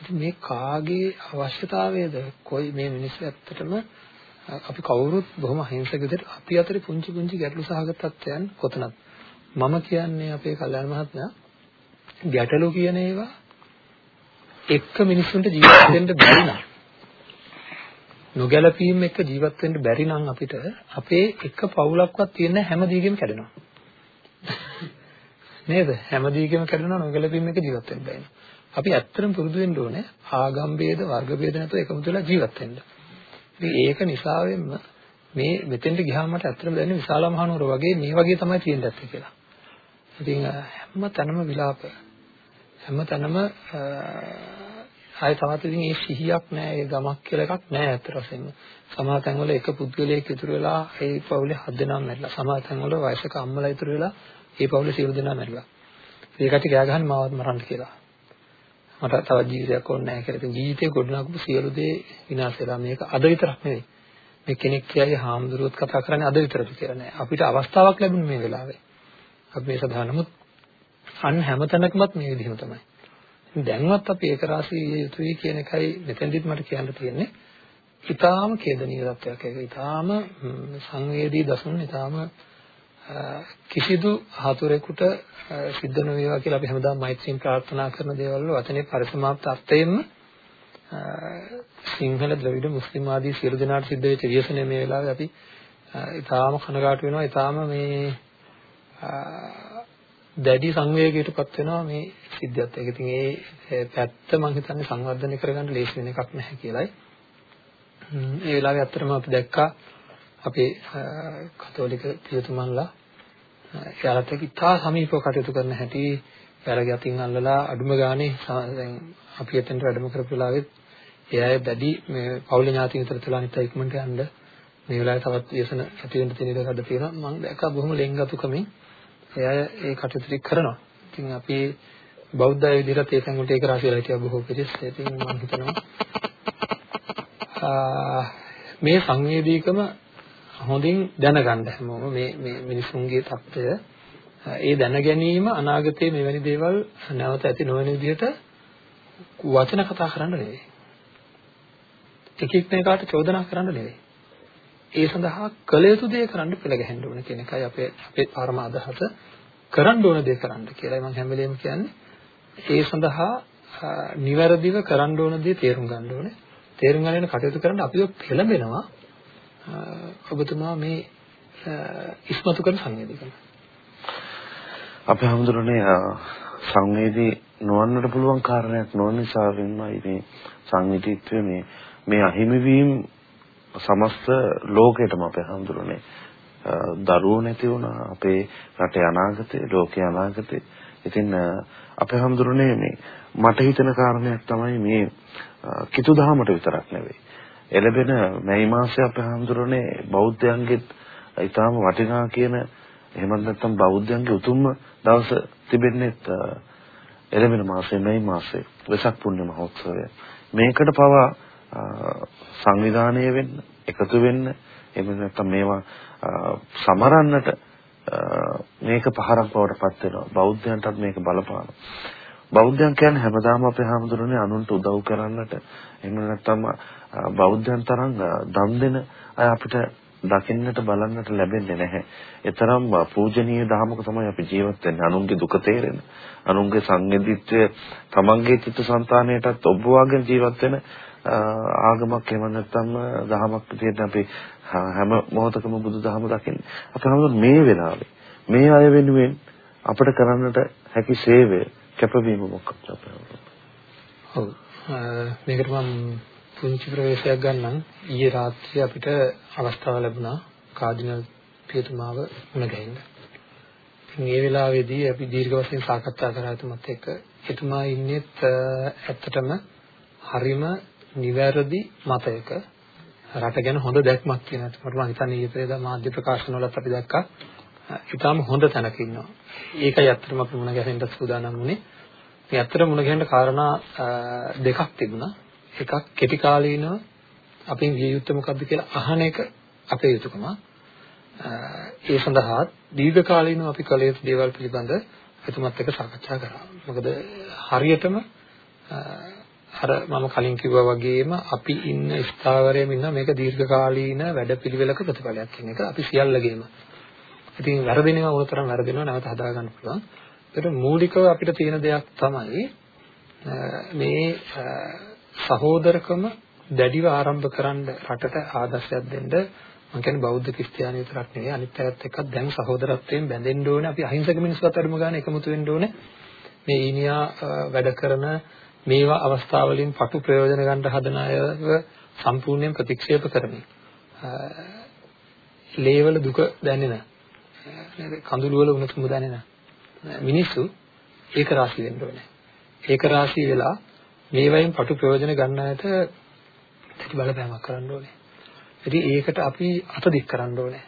ඉතින් මේ කාගේ අවශ්‍යතාවයද? කොයි මේ මිනිස්සු ඇත්තටම අපි කවුරුත් බොහොම අහිංසක විදිහට අපි අතරේ පුංචි පුංචි ගැටලු සහගත තත්ත්වයන් කොතනද? මම කියන්නේ අපේ කල්‍යාණ මහත්මයා ගැටලු කියන ඒවා එක්ක මිනිස්සුන්ට ජීවත් වෙන්න බැරි නම් නොගැලපීම් එක්ක ජීවත් වෙන්න බැරි නම් අපිට අපේ එක පවුලක්වත් තියෙන හැම දීගෙම කැඩෙනවා. නේද? හැම දීගෙම කැඩෙනවා නොගැලපීම් එක්ක ජීවත් වෙන්න බැහැ. අපි ඇත්තටම පුරුදු වෙන්න ඕනේ ආගම් ભેද වර්ග ભેද නැතුව එකමුතු වෙලා ජීවත් වෙන්න. ඉතින් ඒක නිසාවෙන්ම මේ මෙතෙන්ට ගියාම මට ඇත්තටම දැනෙන්නේ විශාල මහනුවර වගේ මේ වගේ තමයි තියෙන්න ඇත්තේ කියලා. ඉතින් හැම තැනම විලාප හැම තැනම ආය තවත් ඉතින් ඒ සිහියක් නැහැ ඒ ගමක් කියලා එකක් නැහැ අතට වශයෙන්ම. සමහර තැන්වල එක පුද්ගලයෙක් ඉතුරු වෙලා ඒ පවුලේ හත් දෙනාම මැරිලා. සමහර තැන්වල වයසක අම්මලා ඉතුරු වෙලා ඒ පවුලේ සියලු දෙනා මැරිලා. ඒ කටි ගෑ ගහන්නේ මාවත් මරන්න කියලා. මට තවත් ජීවිතයක් ඕනේ නැහැ කියලා. ඉතින් ජීවිතේ ගොඩනගපු සියලු දේ විනාශ වෙලා මේක අද විතරක් නෙවෙයි. මේ කෙනෙක් කියයි හාමුදුරුවොත් කතා කරන්නේ අද විතරද කියලා නෑ. අපිට අවස්ථාවක් ලැබුණේ මේ වෙලාවේ. අපි මේ සඳහා නමුත් අන්න හැමතැනකමත් මේ විදිහම තමයි. දැන්වත් අපි ඒක රාශී විය යුතුයි කියන එකයි මෙතෙන්දිත් මට කියන්න තියෙන්නේ. ඊටාම කේදනීය තත්වයක් ඒක. ඊටාම සංවේදී දසුන් ඊටාම කිසිදු හතුරෙකුට සිද්ධ නොවේවා කියලා අපි හැමදාම මෛත්‍රියෙන් ප්‍රාර්ථනා කරන දේවල් වල වචනේ පරිසමාප්ත අර්ථයෙන්ම සිංහල ද්‍රවිඩ මුස්ලිම් ආදී සියලු දෙනාට සිද්ධ වෙච්ච ව්‍යසනය මේ වෙලාවේ අපි ඊටාම කනගාටු වෙනවා ඊටාම මේ දැඩි සංවේගයකටපත් වෙනවා මේ සිද්ධියත්. ඒක ඉතින් ඒ පැත්ත මම හිතන්නේ සංවර්ධනය කරගන්න ලේසි වෙන එකක් නැහැ කියලායි. ඒ වෙලාවේ ඇත්තටම අපි දැක්කා අපේ කතෝලික පියතුමන්ලා එයාලට ඉතා සමීපව කටයුතු කරන හැටි එයාලගේ අතින් අල්ලලා අඩුම ගානේ දැන් අපි එතෙන්ට වැඩම කරපු වෙලාවෙත් ඒ අය දැඩි මේ පෞල් ඥාතින් විතර තුලා අනිත් ඉක්මනට යන්න මේ වෙලාවේ තවත් ව්‍යසන ඇති වෙන්න තියෙන ඉඩ කඩ තියෙනවා මම දැක්කා බොහොම ලෙන්ගතුකමින් ඒ අය ඒ කටයුතු ටික කරනවා. ඉතින් අපි බෞද්ධ අය විදිහට ඒ තැන් වලට ඒක රාශියලා හිටියා බොහෝ පිරිස්. ඉතින් මම හිතනවා මේ සංවේදීකම හොඳින් දැනගන්න හැමෝම මේ මේ මිනිසුන්ගේ తত্ত্বය ඒ දැන ගැනීම අනාගතයේ මෙවැනි දේවල් නැවත ඇති නොවන විදිහට වචන කතා කරන්න නෙවෙයි. එක එක්කෙනාට චෝදනා කරන්න නෙවෙයි. ඒ සඳහා කළ යුතු දේ කරන්න පෙළ ගැහෙන්න ඕන කියන එකයි අපේ අපේ පරම අදහස. කරන්න ඕන දේ කරන්න කියලා මම හැම වෙලේම කියන්නේ. ඒ සඳහා නිවැරදිව කරන්න ඕන දේ තේරුම් ගන්න ඕනේ. තේරුම් ගන්න කටයුතු කරන්න අපිව පෙළඹෙනවා ඔබතුමා මේ ඉස්මතු කරන සංවේදීකම අපේ හැමදෙරෝනේ සංවේදී නොවන්නට පුළුවන් කාරණයක් නොවන නිසා වෙනයි මේ සංවිධිත්වය මේ මේ අහිමි වීම සමස්ත ලෝකෙටම අපේ හැමදෙරෝනේ දරුවෝ නැති වුණා අපේ රටේ අනාගතේ ලෝකයේ අනාගතේ ඉතින් අපේ හැමදෙරෝනේ මේ මට හිතෙන කාරණයක් තමයි මේ කිතු දහමට විතරක් නෙවෙයි. එළබෙන මැයි මාසයේ අපේ හඳුරන්නේ බෞද්ධයන්ගෙත් ඊටාම වටිනා කියන එහෙමත් නැත්නම් බෞද්ධයන්ගේ උතුම්ම දවස තිබෙන්නේත් එළබෙන මාසයේ මැයි මාසයේ වෙසක් පුණ්‍ය මහෝත්සවය. මේකට පවා සංවිධානය වෙන්න, එකතු වෙන්න, එහෙම නැත්නම් මේවා සමරන්නට මේක පහරක් බවට පත් වෙනවා. බෞද්ධයන්ටත් මේක බලපානවා. බෞද්ධයන් කියන්නේ හැමදාම අපේ හැමදෙරෝනේ අනුන්ට උදව් කරන්නට එහෙම නැත්නම් බෞද්ධයන් තරම් දන් දෙන අය අපිට දකින්නට බලන්නට ලැබෙන්නේ නැහැ. ඒතරම් පූජනීය ධර්මක තමයි අපි ජීවත් වෙන්නේ. අනුන්ගේ දුක තේරෙන, අනුන්ගේ සංවේදීත්වය තමන්ගේ චිත්තසංතානයටත් ඔබ වගේ ජීවත් වෙන ආගමක් එහෙම නැත්නම් දහමක් විදිහට අපි හැම මොහොතකම බුදුදහම දකින්නේ. අපි හැමෝම මේ වෙලාවේ මේ අය වෙනුවෙන් අපිට කරන්නට හැකි සේවය කැපවීම මොකක්ද අපේ? ඔව් මේකට මම පුංචි ප්‍රවේශයක් ගන්නම් ඊයේ රාත්‍රියේ අපිට අවස්ථාව ලැබුණා කාඩිනල් පියතුමාව මුණ ගැහෙන්න. ඉතින් ඒ වෙලාවේදී අපි දීර්ඝ වශයෙන් සාකච්ඡා කරා එතුමත් එක්ක. එතුමා ඉන්නේත් ඇත්තටම හරිම නිවැරදි මතයක රට ගැන හොඳ දැක්මක් කියන එක මට මම හිතන්නේ ඊපෙරේදා මාධ්‍ය ප්‍රකාශන වලත් අපි දැක්කා. ඊටාම හොඳ තැනක ඉන්නවා. ඒකයි ඇත්තටම අපි මුණ ගැහෙන්න සූදානම් වුණේ. මේ ඇත්තට මුණ ගැහෙන්න කාරණා දෙකක් තිබුණා. එකක් කෙටි කාලීනව අපෙන් විය යුත්තේ මොකද්ද කියලා අහන එක අපේ යුතුයකම. ඒ සඳහා දීර්ඝ කාලීනව අපි කළ යුතු දේවල් පිළිබඳ එතුමත් එක්ක සාකච්ඡා කරා. මොකද හරියටම අර මම කලින් කිව්වා වගේම අපි ඉන්න ස්ථාවරයේම ඉන්න මේක දීර්ඝ කාලීන වැඩපිළිවෙලක ප්‍රතිඵලයක් කියන එක. අපි සියල්ලගේම. ඉතින් වැරදෙනවා ඕන තරම් වැරදෙනවා නැවත හදා ගන්න පුළුවන්. ඒකට මූලිකව අපිට තියෙන දෙයක් තමයි මේ සහෝදරකම දැඩිව ආරම්භ කරන්න රටට ආදර්ශයක් දෙන්න. මම කියන්නේ බෞද්ධ ක්‍රිස්තියානි විතරක් නෙවෙයි අනිත් අයත් එක්ක දැන් සහෝදරත්වයෙන් බැඳෙන්න ඕනේ. අපි අහිංසක මිනිස්සුත් අඩුම ගන්න එකමුතු වෙන්න ඕනේ. මේ ඊනියා වැඩ කරන මේවා අවස්ථාවලින් පටු ප්‍රයෝජන ගන්න හදන අයව සම්පූර්ණයෙන් ප්‍රතික්ෂේප කරමින් ලේවල දුක දැනෙන නේද? කඳුළු වල උණුසුම දැනෙන මිනිස්සු ඒක රාශී වෙන්න ඕනේ. ඒක රාශී වෙලා මේවයින් පටු ප්‍රයෝජන ගන්න අයට සිටි බලපෑමක් කරන්න ඕනේ. ඉතින් ඒකට අපි අත දික් කරන්න ඕනේ.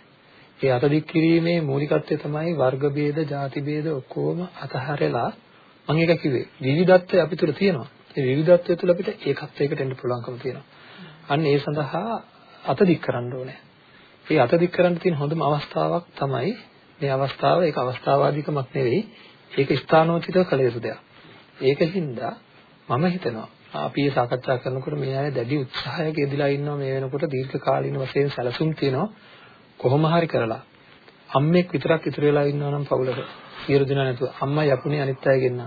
ඒ අත දික් කිරීමේ මූලිකත්වය තමයි වර්ග ભેද, ಜಾති ભેද ඔක්කොම අතහැරලා මම ඒක කිව්වේ විවිධත්වය අපි තුල තියෙනවා. ඒ විවිධත්වය තුල අපිට ඒකත්වයකට එන්න පුළුවන්කම තියෙනවා. අන්න ඒ සඳහා අතදික් කරන්න ඕනේ. මේ අතදික් කරන්න තියෙන හොඳම අවස්ථාවක් තමයි මේ අවස්ථාව ඒක අවස්ථාවාදීකමක් නෙවෙයි. ඒක ස්ථානෝචිතව කළ යුතු දෙයක්. ඒකින්ද මම හිතනවා අපි මේ සාකච්ඡා කරනකොට මේ අය දැඩි උත්සාහයක යෙදලා ඉන්නවා මේ වෙනකොට දීර්ඝ කාලීන වශයෙන් සැලසුම් තියෙනවා කොහොම හරි කරලා අම්මෙක් විතරක් ඉතුරු වෙලා ඉන්නවා නම් පවුලක සියලු දෙනා නැතුව අම්මා යපුනේ අනිත් අය ගෙන්න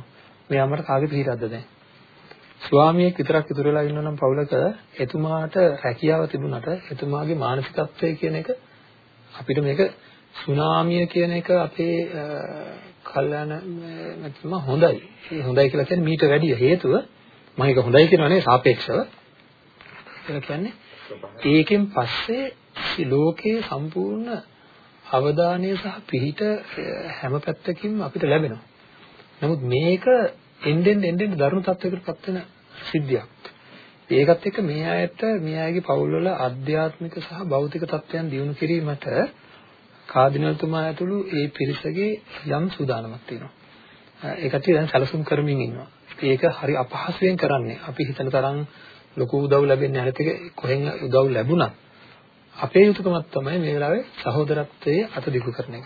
මේ අම්මට කාගේ පිළිරද්ද දැන් ස්වාමියෙක් විතරක් ඉතුරු වෙලා ඉන්නවා නම් පවුලක එතුමාට රැකියාව තිබුණාට එතුමාගේ මානසිකත්වය කියන එක අපිට මේක සුනාමිය කියන එක අපේ කල්යාණ නැත්නම් හොඳයි. ඒ හොඳයි කියලා කියන්නේ මීට වැඩිය හේතුව මම ඒක හොඳයි කියනවා නේ සාපේක්ෂව. ඒක කියන්නේ ඒකෙන් පස්සේ ලෝකයේ සම්පූර්ණ අවධානය සහ පිහිට හැම පැත්තකින්ම අපිට ලැබෙනවා. නමුත් මේක එන්නෙන් එන්නෙන් දරුණු තත්යකටපත් වෙන සිද්ධියක්. ඒකත් එක්ක මේ අයට මේ අයගේ පවුල්වල ආධ්‍යාත්මික සහ භෞතික තත්ත්වයන් දියුණු කිරීමට කාදිනල්තුමා ඇතුළු ඒ පිරිසගේ යම් සූදානමක් තියෙනවා. ඒකට දැන් සැලසුම් කරමින් ඉන්නවා. ඒක හරි අපහසුයෙන් කරන්නේ. අපි හිතන තරම් ලොකු උදව් ලැබෙන්නේ නැති කොහෙන් උදව් ලැබුණත් අපේ යුතුයකමක් තමයි මේ වෙලාවේ සහෝදරත්වයේ අත දිගු කරන එක.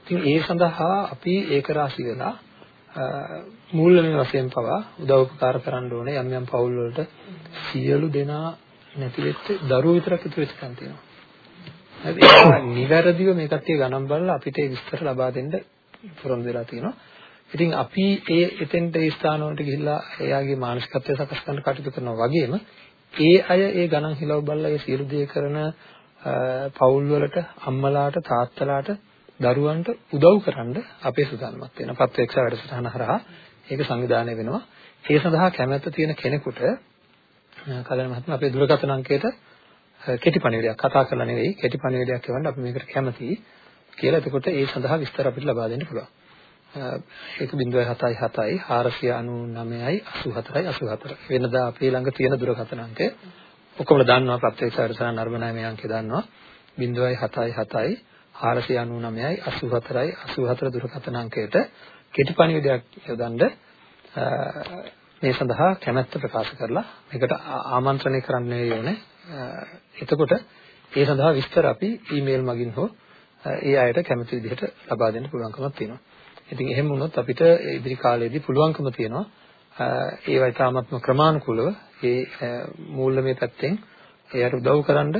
ඉතින් ඒ සඳහා අපි ඒක රාශි වෙලා මූල්‍යමය වශයෙන් පවා උදව් උපකාර කරන්න ඕනේ යම් යම් පවුල් වලට සියලු දෙනා නැති වෙච්ච දරුවෝ විතරක් ඉතුරු වෙච්ච කන් තියෙනවා. හරි ඒක නිවැරදිව මේ කට්ටිය ගණන් බලලා අපිට ඒ විස්තර ලබා දෙන්න පුරුදු වෙලා තියෙනවා. ඉතින් අපි ඒ එතෙන්ට ඒ ස්ථාන වලට ගිහිල්ලා එයාගේ මානසිකත්වය සකස් කරන්න කටයුතු කරනවා වගේම ඒ අය ඒ ගණන් හිලව බලලා ඒ සියලු දේ කරන පවුල් වලට අම්මලාට තාත්තලාට දරුවන්ට උදව් කරන්න අපේ සූදානමක් තියෙනවා. පත්වේක්ෂා වැඩසටහන හරහා ඒක සංවිධානය වෙනවා. ඒ සඳහා කැමැත්ත තියෙන කෙනෙකුට කලන මහත්මයා අපේ දුරකථන අංකයට කෙටි පණිවිඩයක් කතා කරලා නෙවෙයි කෙටි පණිවිඩයක් එවන්න අපි මේකට කැමතියි කියලා. එතකොට ඒ සඳහා විස්තර අපිට ලබා දෙන්න පුළුවන්. ඒක 077යි 499යි 84යි 84. වෙනදා අපේ ළඟ තියෙන දුරකථන අංකය ඔක්කොම දන්නවා ප්‍රත්‍යක්ෂ වැඩසටහන නර්මනාය මේ අංකය දන්නවා 077යි 499යි 84යි 84 දුරකථන අංකයට කෙටි පණිවිඩයක් යොදන්න මේ සඳහා කැමැත්ත ප්‍රකාශ කරලා මේකට ආමන්ත්‍රණය කරන්න ඕනේ. එතකොට ඒ සඳහා විස්තර අපි ඊමේල් මගින් හෝ ඒ අයට කැමති විදිහට ලබා දෙන්න පුළුවන්කමක් තියෙනවා. ඉතින් එහෙම වුණොත් අපිට ඉදිරි කාලයේදී පුළුවන්කම තියෙනවා ඒවා ඉතාමත්ම ක්‍රමානුකූලව ඒ මූල්‍යමය පැත්තෙන් එයාට උදව් කරන්න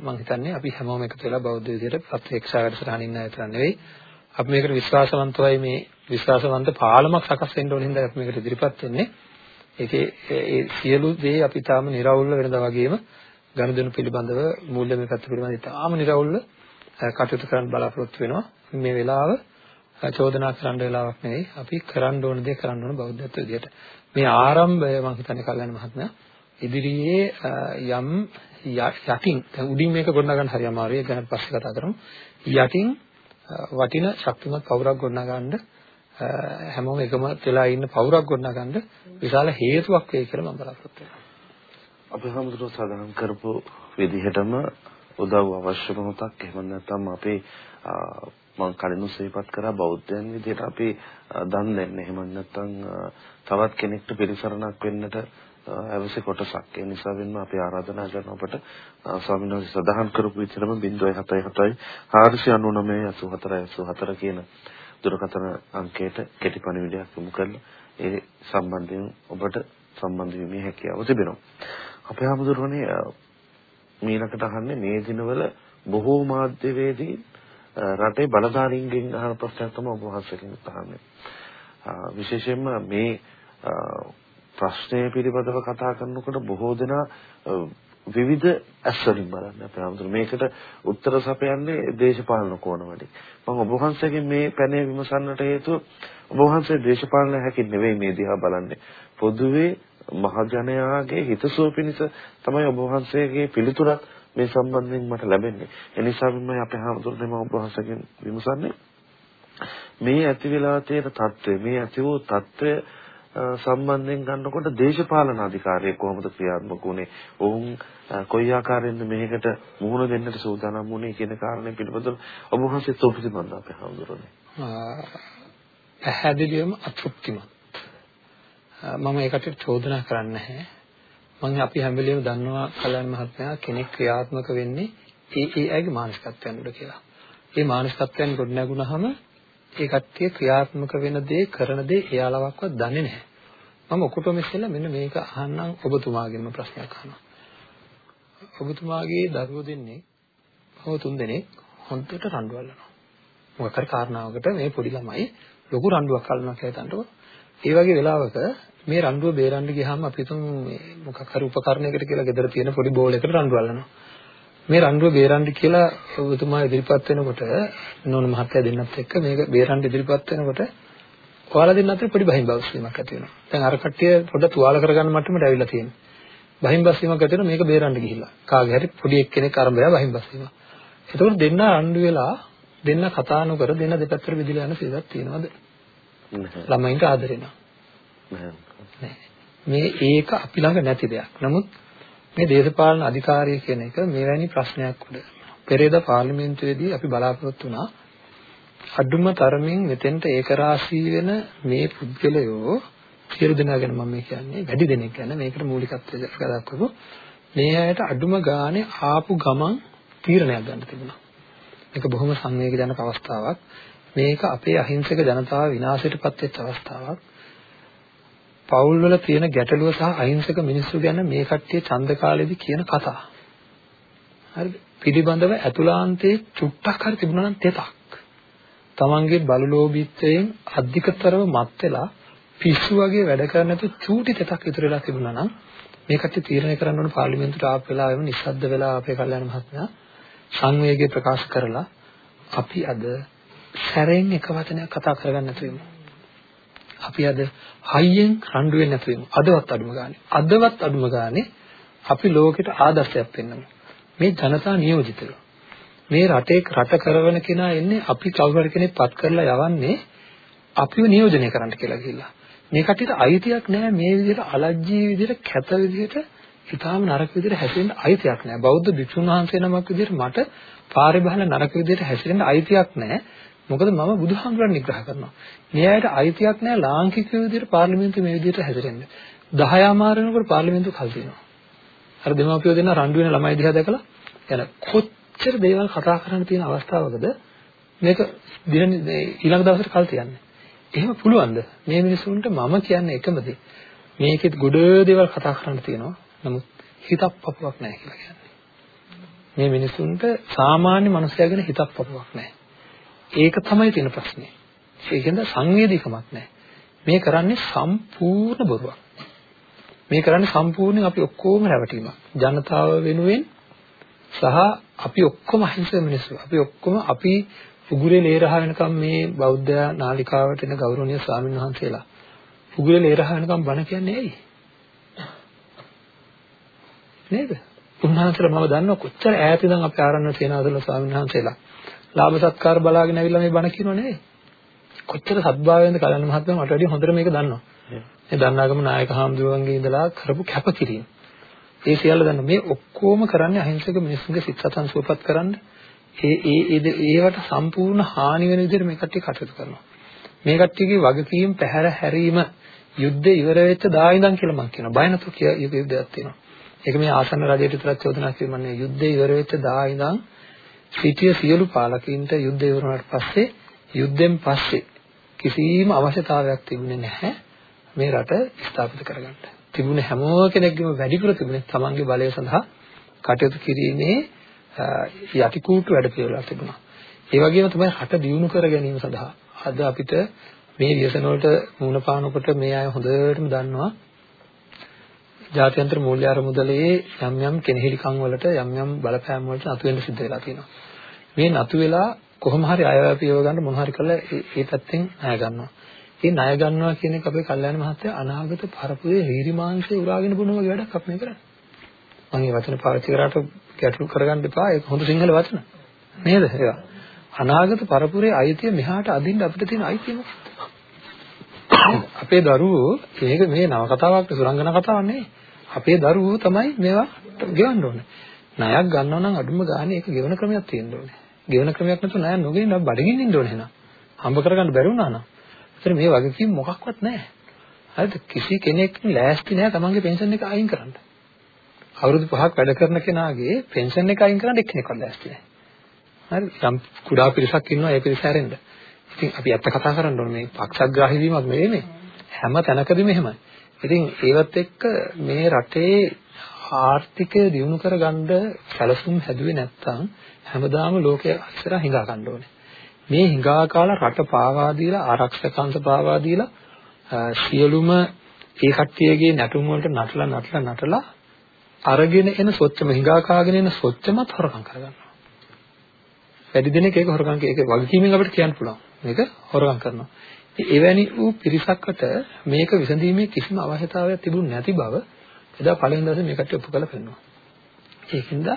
මම හිතන්නේ අපි හැමෝම එකතු වෙලා බෞද්ධ විදියට ප්‍රත්‍යක්ෂා වැඩසටහන ඉන්න අයතර නෙවෙයි. අපි මේකට විශ්වාසවන්තවයි මේ විශ්වාසවන්ත පාලමක් සකස් වෙන්න ඕන හින්දා අපි මේකට ඉදිරිපත් වෙන්නේ. ඒකේ ඒ සියලු දේ අපි තාම निराවුල්ව වෙනදා වගේම ගනුදෙනු පිළිබඳව මූල්‍යමය පැත්ත පිළිබඳව තාම निराවුල්ව කටයුතු කරන්න බලාපොරොත්තු වෙනවා. මේ වෙලාව චෝදනා කරන්න වෙලාවක් නෙවෙයි. අපි කරන්න ඕන දේ කරන්න ඕන බෞද්ධත්ව විදියට. මේ ආරම්භය මම හිතන්නේ කල්යනා මහත්මයා ඉදිරියේ යම් යටින් දැන් උඩින් මේක ගොඩනගන්න හරි අමාරුයි. ඒක ගැන පස්සේ කතා කරමු. යටින් වටින ශක්තිමත් පවුරක් ගොඩනගන්න හැමෝම එකම වෙලා ඉන්න පවුරක් ගොඩනගන්න විශාල හේතුවක් වෙයි කියලා මම බලාපොරොත්තු වෙනවා. අපි හැමදෙරෝ සාධනම් කරපු විදිහටම උදව් අවශ්‍ය මොහොතක් එහෙම නැත්නම් අපේ මම කලින් උසේපත් කරා බෞද්ධයන් විදිහට අපි දන් දෙන්නේ. එහෙම නැත්නම් තවත් කෙනෙක්ට පිළිසරණක් වෙන්නට අවශ්‍ය කොටසක්. ඒ නිසා වෙන්න අපි ආරාධනා කරන අපට ස්වාමීන් වහන්සේ සදාහන් කරපු විතරම 077යි 499 84 84 කියන දුරකථන අංකයට කෙටි පණිවිඩයක් යොමු කරලා ඒ සම්බන්ධයෙන් ඔබට සම්බන්ධ වීමේ හැකියාව තිබෙනවා. අපේ හැමදෙරෝනේ මීලකට අහන්නේ මේ දිනවල බොහෝ මාධ්‍යවේදී රටේ බලධාරීන්ගෙන් අහන ප්‍රශ්නයක් තමයි ඔබ වහන්සේගෙන් අහන්නේ. විශේෂයෙන්ම මේ ප්‍රශ්නය පිළිබඳව කතා කරනකොට බොහෝ දෙනා විවිධ ඇස්වලින් බලන්නේ. අපේ අමුතුර මේකට උත්තර සපයන්නේ දේශපාලන කෝණ වලින්. මම ඔබ වහන්සේගෙන් මේ පැනේ විමසන්නට හේතුව ඔබ වහන්සේ දේශපාලන හැකින් නෙවෙයි මේ දිහා බලන්නේ. පොදුවේ මහජනයාගේ හිතසුව පිණිස තමයි ඔබ වහන්සේගේ පිළිතුරක් මේ සම්බන්ධයෙන් මට ලැබෙන්නේ. ඒ නිසා මම අපේ හැමතුරේ මම ඔබ වහන්සේගෙන් විමසන්නේ මේ ඇති වෙලා තියෙන தත්ත්වය මේ ඇති වූ தත්ත්වය සම්බන්ධයෙන් ගන්නකොට දේශපාලන අධිකාරිය කොහොමද ක්‍රියාත්මක වුනේ? ඔවුන් කොයි ආකාරයෙන්ද මේකට මුහුණ දෙන්නට සූදානම් වුනේ කියන කාරණේ පිළිබඳව ඔබ වහන්සේ තොපිතිමත් අපේ හැමතුරේ. පැහැදිලිවම අතෘප්තිමත්. මම ඒකට චෝදනා කරන්නේ නැහැ. මම අපි හැම වෙලෙම දන්නවා කලයන් මහත්මයා කෙනෙක් ක්‍රියාත්මක වෙන්නේ ඒ ඒ අයගේ මානසිකත්වයන් උඩ කියලා. ඒ මානසිකත්වයන් ගොඩ නැගුණාම ඒ කට්ටිය ක්‍රියාත්මක වෙන දේ කරන දේ එයාලවක්වත් දන්නේ නැහැ. මම ඔකටම ඉස්සෙල්ලා මෙන්න මේක අහන්නම් ඔබතුමාගෙන්ම ප්‍රශ්නයක් අහනවා. ඔබතුමාගේ දරුවෝ දෙන්නේ හෝ තුන් දෙනෙක් හොන්දට රණ්ඩු අල්ලනවා. මොකක් හරි කාරණාවකට මේ පොඩි ළමයි ලොකු රණ්ඩුවක් අල්ලනවා කියලා හිතන්නකො. ඒ වගේ වෙලාවක මේ රණ්ඩුව බේරන්න ගියාම අපි තුන් මේ මොකක් හරි උපකරණයකට කියලා ගෙදර තියෙන පොඩි බෝල් එකකට රණ්ඩු අල්ලනවා. මේ රණ්ඩුව බේරන්න කියලා ඔබතුමා ඉදිරිපත් වෙනකොට නෝන මහත්තයා දෙන්නත් එක්ක මේක බේරන්න ඉදිරිපත් වෙනකොට ඔයාලා දෙන්න අතර පොඩි බහින් බවස්වීමක් ඇති වෙනවා. දැන් අර කට්ටිය පොඩ්ඩක් තුවාල කරගන්න මට්ටමට ඇවිල්ලා තියෙනවා. බහින් බස්වීමක් ඇති වෙනවා මේක බේරන්න ගිහිල්ලා. කාගේ හරි පොඩි එක්කෙනෙක් අරඹය බහින් බස්වීම. එතකොට දෙන්න රණ්ඩු වෙලා දෙන්න කතා නොකර දෙන්න දෙපැත්තට බෙදලා යන සිද්ධාක් තියෙනවද? ළමයින්ට ආදරෙනවා. මේ ඒක අපි ළඟ නැති දෙයක්. නමුත් මේ දේශපාලන අධිකාරිය කියන එක මෙවැනි ප්‍රශ්නයක් උඩ පෙරේද පාර්ලිමේන්තුවේදී අපි බලාපොරොත්තු වුණා අඩුම තරමින් මෙතෙන්ට ඒකරාශී වෙන මේ පුද්ගලයෝ සියලු දෙනා ගැන මම කියන්නේ වැඩි දෙනෙක් ගැන මේකට මූලිකත්වය දක්වපු මේ අයට අඩුම ගානේ ආපු ගමන් තීරණයක් ගන්න තිබුණා. මේක බොහොම සංවේගජනක අවස්ථාවක්. මේක අපේ අහිංසක ජනතාව විනාශයටපත් වෙච්ච අවස්ථාවක්. පවුල් වල තියෙන ගැටලුව සහ අහිංසක මිනිස්සු ගැන මේ කට්ටිය ඡන්ද කාලෙදි කියන කතා. හරිද? පිළිබඳව ඇතුළාන්තයේ චුට්ටක් හරි තිබුණා නම් තෙතක්. තමන්ගේ බලලෝභීත්වයෙන් අධිකතරව මත් වෙලා පිස්සු වගේ වැඩ කරන්නේ නැතු චූටි තෙතක් ඉතුරු වෙලා තිබුණා නම් මේ කට්ටිය තීරණය කරන්න ඕන පාර්ලිමේන්තුවට ආපු වෙලාවෙම නිස්සද්ද වෙලා අපේ කල්යාණ මහත්මයා සංවේගය ප්‍රකාශ කරලා අපි අද සැරෙන් එක වචනයක් කතා කරගන්න නැතුව ඉමු. අපි අද හයියෙන් රණ්ඩු වෙන්නේ නැතුව ඉමු. අදවත් අඩුම ගානේ. අදවත් අඩුම ගානේ අපි ලෝකෙට ආදර්ශයක් වෙන්නමු. මේ ජනතා නියෝජිතව. මේ රටේ රට කරවන කෙනා එන්නේ අපි කවුරු කෙනෙක් පත් කරලා යවන්නේ අපිව නියෝජනය කරන්න කියලා ගිහිල්ලා. මේ කට්ටියට අයිතියක් නැහැ මේ විදිහට අලජ්ජී විදිහට කැත විදිහට ඊටාම නරක විදිහට හැසිරෙන්න අයිතියක් නැහැ. බෞද්ධ භික්ෂුන් වහන්සේ නමක් විදිහට මට පාරේ බහලා නරක විදිහට හැසිරෙන්න අයිතියක් නැහැ. මොකද මම බුදුහාමුදුරන් නිග්‍රහ කරනවා. මේ අයට අයිතියක් නැහැ ලාංකික විදිහට පාර්ලිමේන්තුවේ මේ විදිහට හැසිරෙන්න. 10 අමාරනකොට පාර්ලිමේන්තුව කල් දෙනවා. අර දෙමාපියෝ දෙන්න රණ්ඩු වෙන ළමයි දිහා දැකලා යන කොච්චර දේවල් කතා කරන්න තියෙන අවස්ථාවකද මේක දින ඊළඟ දවසට කල් තියන්නේ. එහෙම පුළුවන්ද? මේ මිනිසුන්ට මම කියන්නේ එකම දේ. මේකෙත් ගොඩ දේවල් කතා කරන්න තියෙනවා. නමුත් හිතක් පපුවක් නැහැ කියලා කියන්නේ. මේ මිනිසුන්ට සාමාන්‍ය මනුස්සයා ගැන හිතක් පපුවක් නැහැ. ඒක තමයි තියෙන ප්‍රශ්නේ. ඒකෙන්ද සංවේදීකමක් නැහැ. මේ කරන්නේ සම්පූර්ණ බොරුවක්. මේ කරන්නේ සම්පූර්ණයෙන් අපි ඔක්කොම රැවටීමක්. ජනතාව වෙනුවෙන් සහ අපි ඔක්කොම අහිංසක මිනිස්සු. අපි ඔක්කොම අපි උගුරේ ලේරහ වෙනකම් මේ බෞද්ධ නාලිකාවට එන ගෞරවනීය ස්වාමීන් වහන්සේලා උගුරේ ලේරහ වෙනකම් බණ කියන්නේ ඇයි? නේද? උන්වහන්සේලා මම දන්නවා කොච්චර ඈත ඉඳන් අපේ ආරණ්‍ය සේනාසල ස්වාමීන් වහන්සේලා ලාභ සත්කාර බලාගෙන ඇවිල්ලා මේ බණ කියනව නෙවෙයි. කොච්චර සත්භාවයෙන්ද කලන්න මහත්මයා මට වැඩිය හොඳට මේක දන්නවා. මේ දන්නාගම නායක හාමුදුරුවන්ගේ ඉඳලා කරපු කැපකිරීම. ඒ සියල්ල දන්න මේ ඔක්කොම කරන්නේ අහිංසක මිනිස්සුන්ගේ සිත් සතන් සුවපත් කරන්න. ඒ ඒ ඒවට සම්පූර්ණ හානි වෙන විදිහට මේ කට්ටිය කටයුතු කරනවා. මේ කට්ටියගේ වගකීම් පැහැර හැරීම යුද්ධය ඉවර වෙච්ච දා ඉඳන් කියලා මම කියනවා. බය නැතුව කිය යුද්ධයක් තියෙනවා. ඒක මේ ආසන්න රජයට විතරක් චෝදනා කිරීමන්නේ යුද්ධය ඉවර වෙච්ච දා ඉඳන් සිටිය සියලු පාලකයින්ට යුද්ධය ඉවර වුණාට පස්සේ යුද්ධෙන් පස්සේ කිසිම අවශ්‍යතාවයක් තිබුණේ නැහැ මේ රට ස්ථාපිත කරගන්න. තිබුණ හැම කෙනෙක්ගේම වැඩිපුර තිබුණේ තමන්ගේ බලය සඳහා කටයුතු කිරීමේ යටිකූටු වැඩ පිළිවෙලක් තිබුණා. ඒ වගේම තමයි රට දියුණු කර ගැනීම සඳහා අද අපිට මේ ව්‍යසන වලට මුහුණ පානකොට මේ අය හොඳටම දන්නවා ජාත්‍යන්තර මූල්‍ය අරමුදලේ යම් යම් කෙනෙහිලිකම් වලට යම් යම් බලපෑම් වලට නතු වෙන්න සිද්ධ වෙලා තියෙනවා. මේ නතු වෙලා කොහොම හරි අයවැපියව ගන්න මොන හරි කරලා ඒ පැත්තෙන් ණය ගන්නවා. මේ ණය ගන්නවා කියන එක අපේ කල්යාණ මහත්තයා අනාගත පරපුරේ රීරි මාංශය උරාගෙන බොන වගේ වැඩක් අපි මේ කරන්නේ. මම මේ වචන පාවිච්චි කරාට ගැටලු කරගන්න එපා. ඒක හොඳ සිංහල වචන. නේද? ඒවා. අනාගත පරපුරේ අයිතිය මෙහාට අදින්න අපිට තියෙන අයිතිය මොකක්ද? අපේ දරුවෝ මේක මේ නව කතාවක් සුරංගන කතාවක් නෙවෙයි. අපේ දරුවෝ තමයි මේවා ගෙවන්න ඕනේ. ණයක් ගන්නවා නම් අඩුම ගානේ ඒක ගෙවන ක්‍රමයක් තියෙන්න ඕනේ. ගෙවන ක්‍රමයක් නැතුව ණයක් නොගෙන බඩගින්න ඉන්න ඕනේ එහෙනම්. හම්බ කරගන්න බැරි වුණා නම්. ඒතර මේ වගකීම් මොකක්වත් නැහැ. හරිද? කිසි කෙනෙක් ලෑස්ති නැහැ තමන්ගේ පෙන්ෂන් එක අයින් කරන්න. අවුරුදු 5ක් වැඩ කරන කෙනාගේ පෙන්ෂන් එක අයින් කරන්න එක්කෙනෙක්වත් ලෑස්ති නැහැ. හරි? යම් කුඩා පිරිසක් ඉන්නවා ඒ පිරිස හැරෙන්න. ඉතින් අපි ඇත්ත කතා කරන්න ඕනේ මේ පක්ෂග්‍රාහී වීමක් නෙවෙයි හැම තැනකදීම එහෙමයි. ඉතින් ඒවත් එක්ක මේ රටේ ආර්ථිකය දියුණු කරගන්න සැලසුම් හැදුවේ නැත්නම් හැමදාම ලෝකයේ ඉස්සරහ හිඟා ගන්න ඕනේ. මේ හිඟා කාලා රට පාවා දීලා ආරක්ෂකංශ පාවා දීලා සියලුම ඒ කට්ටියගේ නැටුම් වලට නටලා නටලා නටලා අරගෙන එන සොච්චම හිඟා කාගෙන එන සොච්චමත් හොරකම් කරගන්නවා. වැඩි දෙනෙක් ඒක හොරකම් ඒක වගකීමෙන් අපිට කියන්න පුළුවන්. මේක හොරකම් කරනවා. එවැනි වූ පිරිසකට මේක විසඳීමේ කිසිම අවශ්‍යතාවයක් තිබුණ නැති බව එදා පළවෙනි දවසේ මේකට ඔප්පු කළ පෙන්වනවා. ඒකින්ද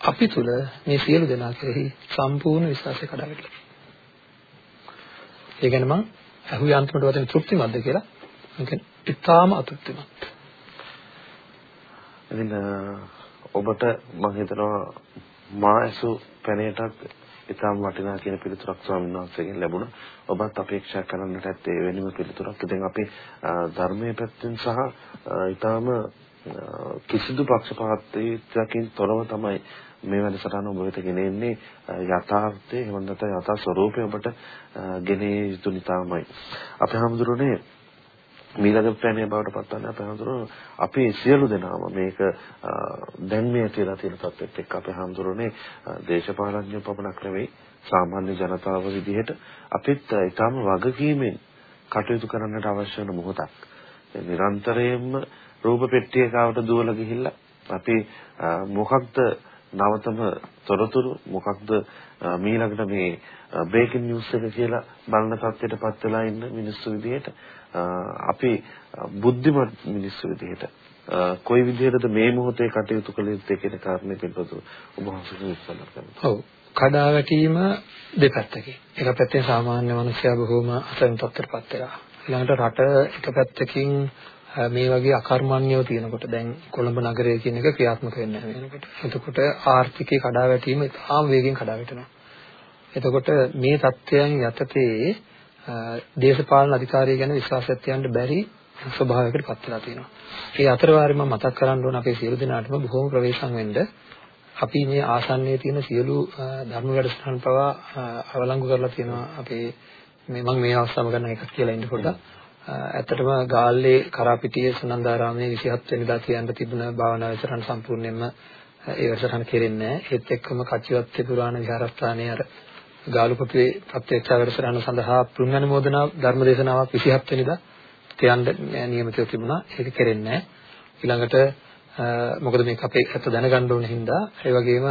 අපි තුල මේ සියලු දෙනා කෙරෙහි සම්පූර්ණ විශ්වාසය කඩාවැටලා. ඒ ගැන මම අහුවේ අන්තිමට වදින තෘප්තිමත්ද කියලා මම කියන්නේ ඉතාම අතෘප්තිමත්. ඉතින් ඔබට මම හිතනවා මා ඇසු පැනයටත් ඉතාම වටිනා කියන පිළිතුරක් ස්වාමීන් වහන්සේගෙන් ලැබුණා. ඔබත් අපේක්ෂා කරන්නට ඇත්තේ වෙනම පිළිතුරක්. ඉතින් අපි ධර්මයේ පැත්තෙන් සහ ඉතාම කිසිදු පක්ෂපාතීත්වයකින් තොරව තමයි මේ වැඩසටහන ඔබ වෙත ගෙනෙන්නේ යථාර්ථයේ එහෙම නැත්නම් යථා ස්වરૂපය ඔබට ගෙනේ යුතු නිසාමයි. අපේ හැමදෙරෝනේ මීළඟ ප්‍රේණිය බවට පත්වන්නේ අපේ හැමදෙරෝ අපි සියලු දෙනාම මේක දැන් මේ කියලා තියෙන තත්ත්වෙත් එක්ක අපේ හැමදෙරෝනේ දේශපාලඥයෝ පමණක් නෙවෙයි සාමාන්‍ය ජනතාව විදිහට අපිත් ඊටම වගකීමෙන් කටයුතු කරන්නට අවශ්‍ය වෙන මොහොතක්. නිරන්තරයෙන්ම රූප පෙට්ටියකට දුවලා ගිහිල්ලා අපි මොකක්ද නවතම තොරතුරු මොකක්ද මීළඟට මේ බ්‍රේකින් නිවුස් එක කියලා බලන තත්ත්වයටපත් වෙලා ඉන්න මිනිස්සු විදිහට අපි බුද්ධිමත් මිනිස්සු විදිහට කොයි විදිහටද මේ මොහොතේ කටයුතු කළ යුත්තේ කියන කාරණේ පිළිබඳව ඔබ වහන්සේ විස්තර කරනවා. ඔව්. කඩාවැටීම දෙපැත්තකින්. එක පැත්තෙන් සාමාන්‍ය මිනිසයා බොහෝම අසරණ තත්ත්වයටපත් වෙලා. ඊළඟට රට එක පැත්තකින් මේ වගේ අකර්මණ්‍යව තියෙනකොට දැන් කොළඹ නගරය කියන එක ක්‍රියාත්මක වෙන්නේ නැහැ වෙනකොට. එතකොට ආර්ථිකේ කඩාවැටීම ඉතාම වේගෙන් කඩාවැටෙනවා. එතකොට මේ தත්ත්වයන් යටතේ දේශපාලන අධිකාරිය ගැන විශ්වාසයක් තියන්න බැරි ස්වභාවයකට පත් වෙලා තියෙනවා. ඒ අතරවාරේ මම මතක් කරන්න ඕන අපේ සියලු දෙනාටම බොහොම ප්‍රවේශම් වෙන්න අපි මේ ආසන්නයේ තියෙන සියලු ධර්ම වැඩසටහන් පවා අවලංගු කරලා තියෙනවා අපේ මේ මම මේ අවස්ථාව ගන්න එකක් කියලා ඉන්න පොඩ්ඩක්. ඇත්තටම ගාල්ලේ කරාපිටියේ සුනන්දාරාමයේ 27 වෙනිදා කියන්න තිබුණ භාවනා වැඩසටහන සම්පූර්ණයෙන්ම ඒ වැඩසටහන කෙරෙන්නේ නැහැ. ඒත් එක්කම කච්චිවත්තේ පුරාණ විහාරස්ථානයේ අර ගාලුපොතේ ප්‍රත්‍යක්ෂ වැඩසටහන සඳහා පුණ්‍යනුමෝදනා ධර්මදේශනාවක් 27 වෙනිදා තියන්න නියමිතව තිබුණා. ඒක කෙරෙන්නේ නැහැ. ඊළඟට මොකද මේක අපේ ඇත්ත දැනගන්න ඕන හින්දා ඒ වගේම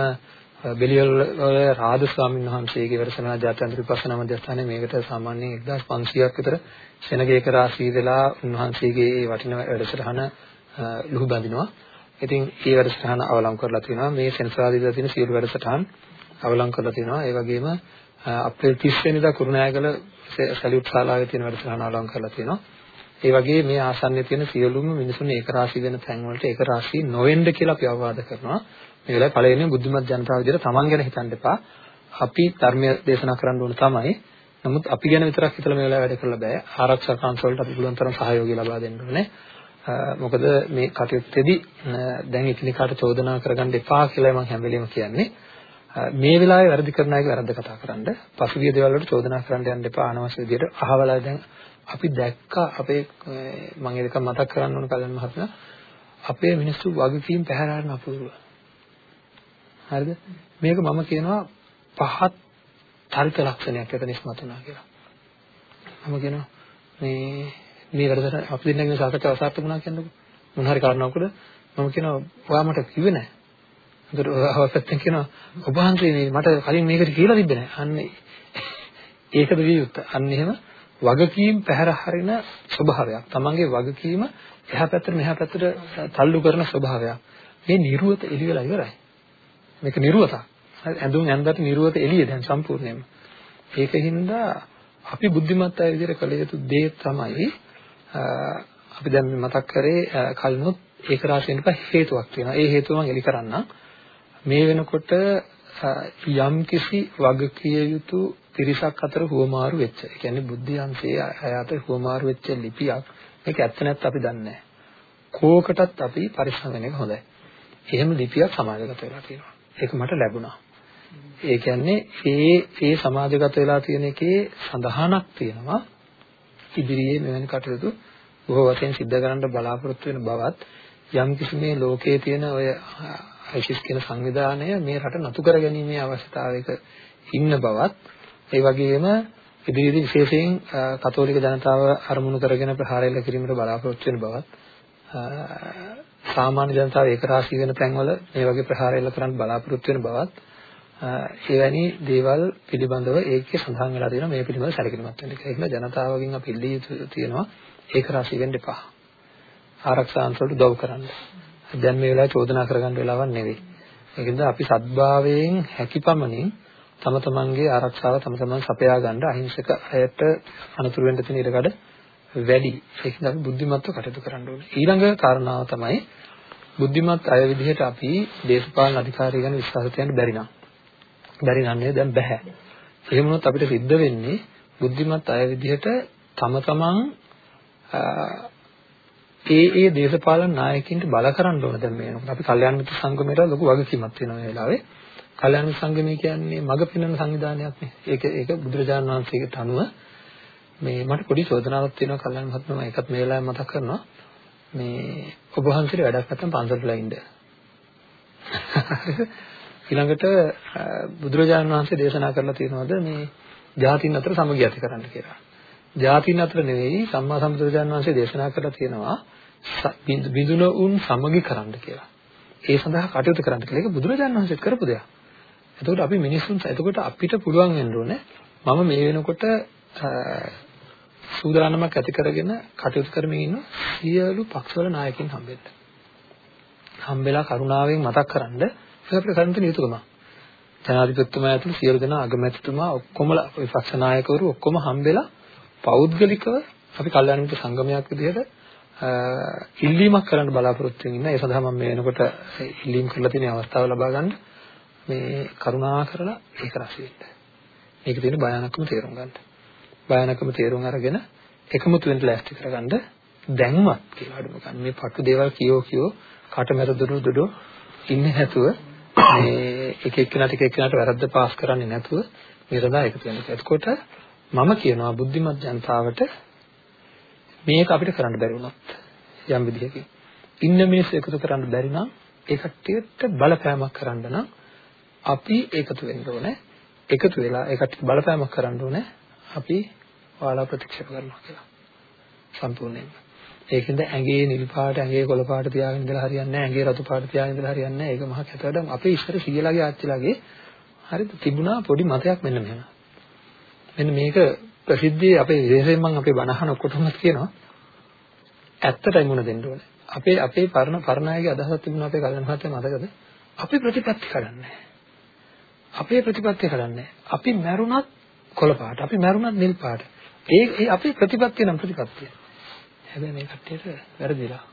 බෙලියල් වල රාද ස්වාමීන් වහන්සේගේ වැඩසටහන ජාත්‍යන්තර විපස්සනා මධ්‍යස්ථානයේ මේකට සාමාන්‍යයෙන් 1500ක් විතර සෙනගේක රාශී වෙලා උන්වහන්සේගේ ඒ වටින වැඩසටහන ලුහු බඳිනවා. ඉතින් මේ වැඩසටහන අවලංගු කරලා තිනවා මේ සෙනසුරාදා තියෙන සියලු වැඩසටහන් අවලංගු කරලා තිනවා. ඒ වගේම අප්‍රේල් 30 වෙනිදා කුරුණෑගල සැලියුට් ශාලාවේ තියෙන වැඩසටහන අවලංගු කරලා තිනවා. ඒ වගේ මේ ආසන්නයේ තියෙන සියලුම මිනිසුන් ඒක රාශී වෙන තැන් වලට ඒක රාශී නොවෙන්න කියලා අපි අවවාද කරනවා. මේ වෙලාවේ පළවෙනිම බුද්ධිමත් ජනතාව විදිහට තමන් ගැන හිතන්න එපා. අපි ධර්මය දේශනා කරන්න ඕන තමයි. නමුත් අපි ගැන විතරක් හිතලා මේ වෙලාවේ වැඩ කරලා බෑ. ආරක්ෂක කාංශ වලට අපි පුළුවන් තරම් සහයෝගය ලබා දෙන්න ඕනේ. මොකද මේ කටයුත්තේදී දැන් එකිනෙකාට චෝදනා කරගන්න එපා කියලා මම හැම වෙලෙම කියන්නේ. මේ වෙලාවේ වැරදි කරන අයගේ වැරද්ද කතා කරන්න. පසුගිය දේවල් වලට චෝදනා කරන්න යන්න එපා අනවශ්‍ය විදිහට. අහවලා දැන් අපි දැක්කා අපේ මම ඒක මතක් කරන්න ඕන කලින් මහත්මයා අපේ මිනිස්සු වගකීම් පැහැර ගන්න අපූර්ව. හරිද? මේක මම කියනවා පහත් චරිත ලක්ෂණයක් එතන ඉස්මතු වුණා කියලා. මම කියනවා මේ මේ වැඩසටහන අපි දෙන්නගේ සාකච්ඡාව අසාර්ථක වුණා කියන්නකො. මොන හරි කාරණාවකද මම කියනවා ඔයා මට කිව්වේ නැහැ. ඒකට අවසත්යෙන් කියනවා ඔබ වහන්සේ මේ මට කලින් මේකට කියලා තිබ්බේ නැහැ. අන්න ඒකද විය යුත්තේ. අන්න එහෙම වගකීම් පැහැර හරින ස්වභාවයක්. තමන්ගේ වගකීම එහා පැත්තට මෙහා පැත්තට තල්ලු කරන ස්වභාවයක්. මේ නිර්වත එළි වෙලා ඉවරයි. මේක නිර්වතක්. ඇඳුම් ඇඳට නිර්වත එළිය දැන් සම්පූර්ණයෙන්ම. ඒකින්ද අපි බුද්ධිමත් අය විදිහට කළ යුතු දේ තමයි අපි දැන් මතක් කරේ කලිනුත් ඒක රාශියෙන්ප හේතුවක් තියෙනවා. ඒ හේතුව මම එලි කරන්නම්. මේ වෙනකොට යම් කිසි වගකිය යුතු පිරිසක් අතර හුවමාරු වෙච්ච. ඒ කියන්නේ බුද්ධියන්සේ අය අතර හුවමාරු වෙච්ච ලිපියක්. මේක ඇත්ත නැත්නම් අපි දන්නේ නැහැ. කෝකටත් අපි පරිස්සම් වෙන එක හොඳයි. එහෙම ලිපියක් සමාජගත වෙලා තියෙනවා. ඒක මට ලැබුණා. ඒ කියන්නේ ඒ ඒ සමාජගත වෙලා තියෙන එකේ සඳහනක් තියෙනවා ඉදිරියේ මෙවැනි කටයුතු බොහෝ වශයෙන් සිද්ධ කරන්න බලාපොරොත්තු වෙන බවත් යම් කිසි මේ ලෝකයේ තියෙන ඔය ISIS කියන සංවිධානය මේ රට නතු කර ගැනීමේ අවශ්‍යතාවයක ඉන්න බවත් ඒ වගේම ඉදිරියේදී විශේෂයෙන් කතෝලික ජනතාව අරමුණු කරගෙන ප්‍රහාරය කිරීමට බලාපොරොත්තු වෙන බවත් සාමාන්‍ය ජනතාව ඒක රාශී වෙන තැන්වල මේ වගේ ප්‍රහාර එල්ල කරන්න බලාපොරොත්තු වෙන බවත් එවැනි දේවල් පිළිබඳව ඒකේ සඳහන් වෙලා තියෙනවා මේ පිළිබඳව සැලකිලිමත් වෙන්න කියලා. ඒක ජනතාවගෙන් අපි ඉල්ලී තියෙනවා ඒක රාශී වෙන්න එපා. ආරක්ෂා අන්තරට උදව් කරන්න. දැන් මේ වෙලාවේ චෝදනා කරගන්න වෙලාවක් නෙවෙයි. ඒකෙන්ද අපි සත්භාවයෙන් හැකිපමණින් තම තමන්ගේ ආරක්ෂාව තම තමන් සපයා ගන්න අහිංසක අයට අනතුරු වෙන්න තියෙන ඉඩකඩ වැඩි. ඒකෙන්ද අපි බුද්ධිමත්ව කටයුතු කරන්න ඕනේ. ඊළඟ කාරණාව තමයි බුද්ධිමත් අය විදිහට අපි දේශපාලන අධිකාරිය ගැන විශ්වාස තියන්න බැරි නම්. බැරි නන්නේ දැන් බෑ. එහෙම වුණොත් අපිට සිද්ධ වෙන්නේ බුද්ධිමත් අය විදිහට තම තමන් ඒ ඒ දේශපාලන නායකින්ට බල කරන්න ඕන දැන් මේ වෙනකොට අපි කල්යාණ මිත්‍ර සංගමයට ලොකු වගකීමක් තියෙනවා මේ වෙලාවේ. කල්යාණ මිත්‍ර සංගමය කියන්නේ මඟ පෙන්වන සංවිධානයක් නේ. ඒක ඒක බුදුරජාණන් වහන්සේගේ තනුව මේ මට පොඩි චෝදනාවක් තියෙනවා කල්යාණ මහත්මයා ඒකත් මේ වෙලාවේ මතක් කරනවා. මේ ඔබ වහන්සේට වැඩක් නැත්නම් පන්සලට ඉන්න. ඊළඟට බුදුරජාණන් වහන්සේ දේශනා කරලා තියෙනවද මේ ජාතින් අතර සමගිය ඇති කරන්න කියලා. ජාතින් අතර නෙවෙයි සම්මා සම්බුදුරජාණන් වහන්සේ දේශනා කරලා තියෙනවා බිඳුන උන් සමගි කරන්න කියලා. ඒ සඳහා කටයුතු කරන්න කියලා. ඒක බුදුරජාණන් වහන්සේ කරපු දෙයක්. එතකොට අපි මිනිස්සුන් එතකොට අපිට පුළුවන් වෙන්න ඕනේ මම මේ වෙනකොට සූදානමක් ඇති කරගෙන කටයුතු කරමින් ඉන්න සියලු පක්ෂවල නායකින් හම්බෙන්න. හම්බෙලා කරුණාවෙන් මතක් කරන්ඩ අපිට කරන්න තියෙන යුතුකම. ජනාධිපතිතුමා ඇතුළු සියලු දෙනා අගමැතිතුමා ඔක්කොමලා විපක්ෂ නායකවරු ඔක්කොම හම්බෙලා පෞද්ගලිකව අපි කල්යාණ මිත්‍ර සංගමයක් විදිහට ඉල්ලීමක් කරන්න බලාපොරොත්තු වෙන ඉන්න. ඒ සඳහා මම මේ වෙනකොට ඉල්ලීම් කරලා තියෙන අවස්ථාව ලබා ගන්න මේ කරුණා කරලා ඒක රස වෙන්න. මේක තියෙන භයානකම තේරුම් ගන්න. භයානකම තේරුම් අරගෙන එකමුතු වෙන්න ලෑස්ති කරගන්න දැන්වත් කියලා අඩුම ගන්න. මේ පටු දේවල් කියෝ කියෝ කටමැද දුරු දුඩු ඉන්නේ නැතුව මේ එක එක්කෙනාට එක එක්කෙනාට වැරද්ද පාස් කරන්නේ නැතුව මේ සඳහා එකතු වෙනවා. එතකොට මම කියනවා බුද්ධිමත් ජනතාවට මේක අපිට කරන්න බැරි වුණොත් යම් විදිහකින් ඉන්න මිනිස්සු එකතු කරන්න බැරි නම් ඒ කට්ටියට බලපෑමක් කරන්න නම් අපි එකතු වෙන්න ඕනේ. එකතු වෙලා ඒ කට්ටියට බලපෑමක් කරන්න ඕනේ. අපි ඔයාලා ප්‍රතික්ෂේප කරනවා කියලා. සම්පූර්ණයෙන්ම. ඒකෙන්ද ඇඟේ නිල් පාට ඇඟේ කොළ පාට තියාගෙන ඉඳලා හරියන්නේ නැහැ. ඇඟේ රතු පාට තියාගෙන ඉඳලා හරියන්නේ නැහැ. ඒක මහා කැතවඩම් අපේ ඉස්සර සීයලාගේ ආච්චිලාගේ හරිද තිබුණා පොඩි මතයක් මෙන්න මෙහෙම. මෙන්න මේක ප්‍රසිද්ධියේ අපේ විශේෂයෙන් මම අපේ බණහන ඔක්කොටම කියනවා. ඇත්තටයි මුණ දෙන්න ඕනේ. අපේ අපේ පරණ පරණායගේ අදහසක් තිබුණා අපේ කල්යනා මහත්තයා මතකද? අපි ප්‍රතිපත්ති කඩන්නේ අපේ ප්‍රතිපත්ති කඩන්නේ අපි මැරුණත් කොළ පාට, අපි මැරුණත් නිල් පාට. ඒ ඒ අපේ ප්‍රතිපත්තිය නම් ප්‍රතිපත්තිය. හැබැයි මේ කට්ටියට වැරදිලා.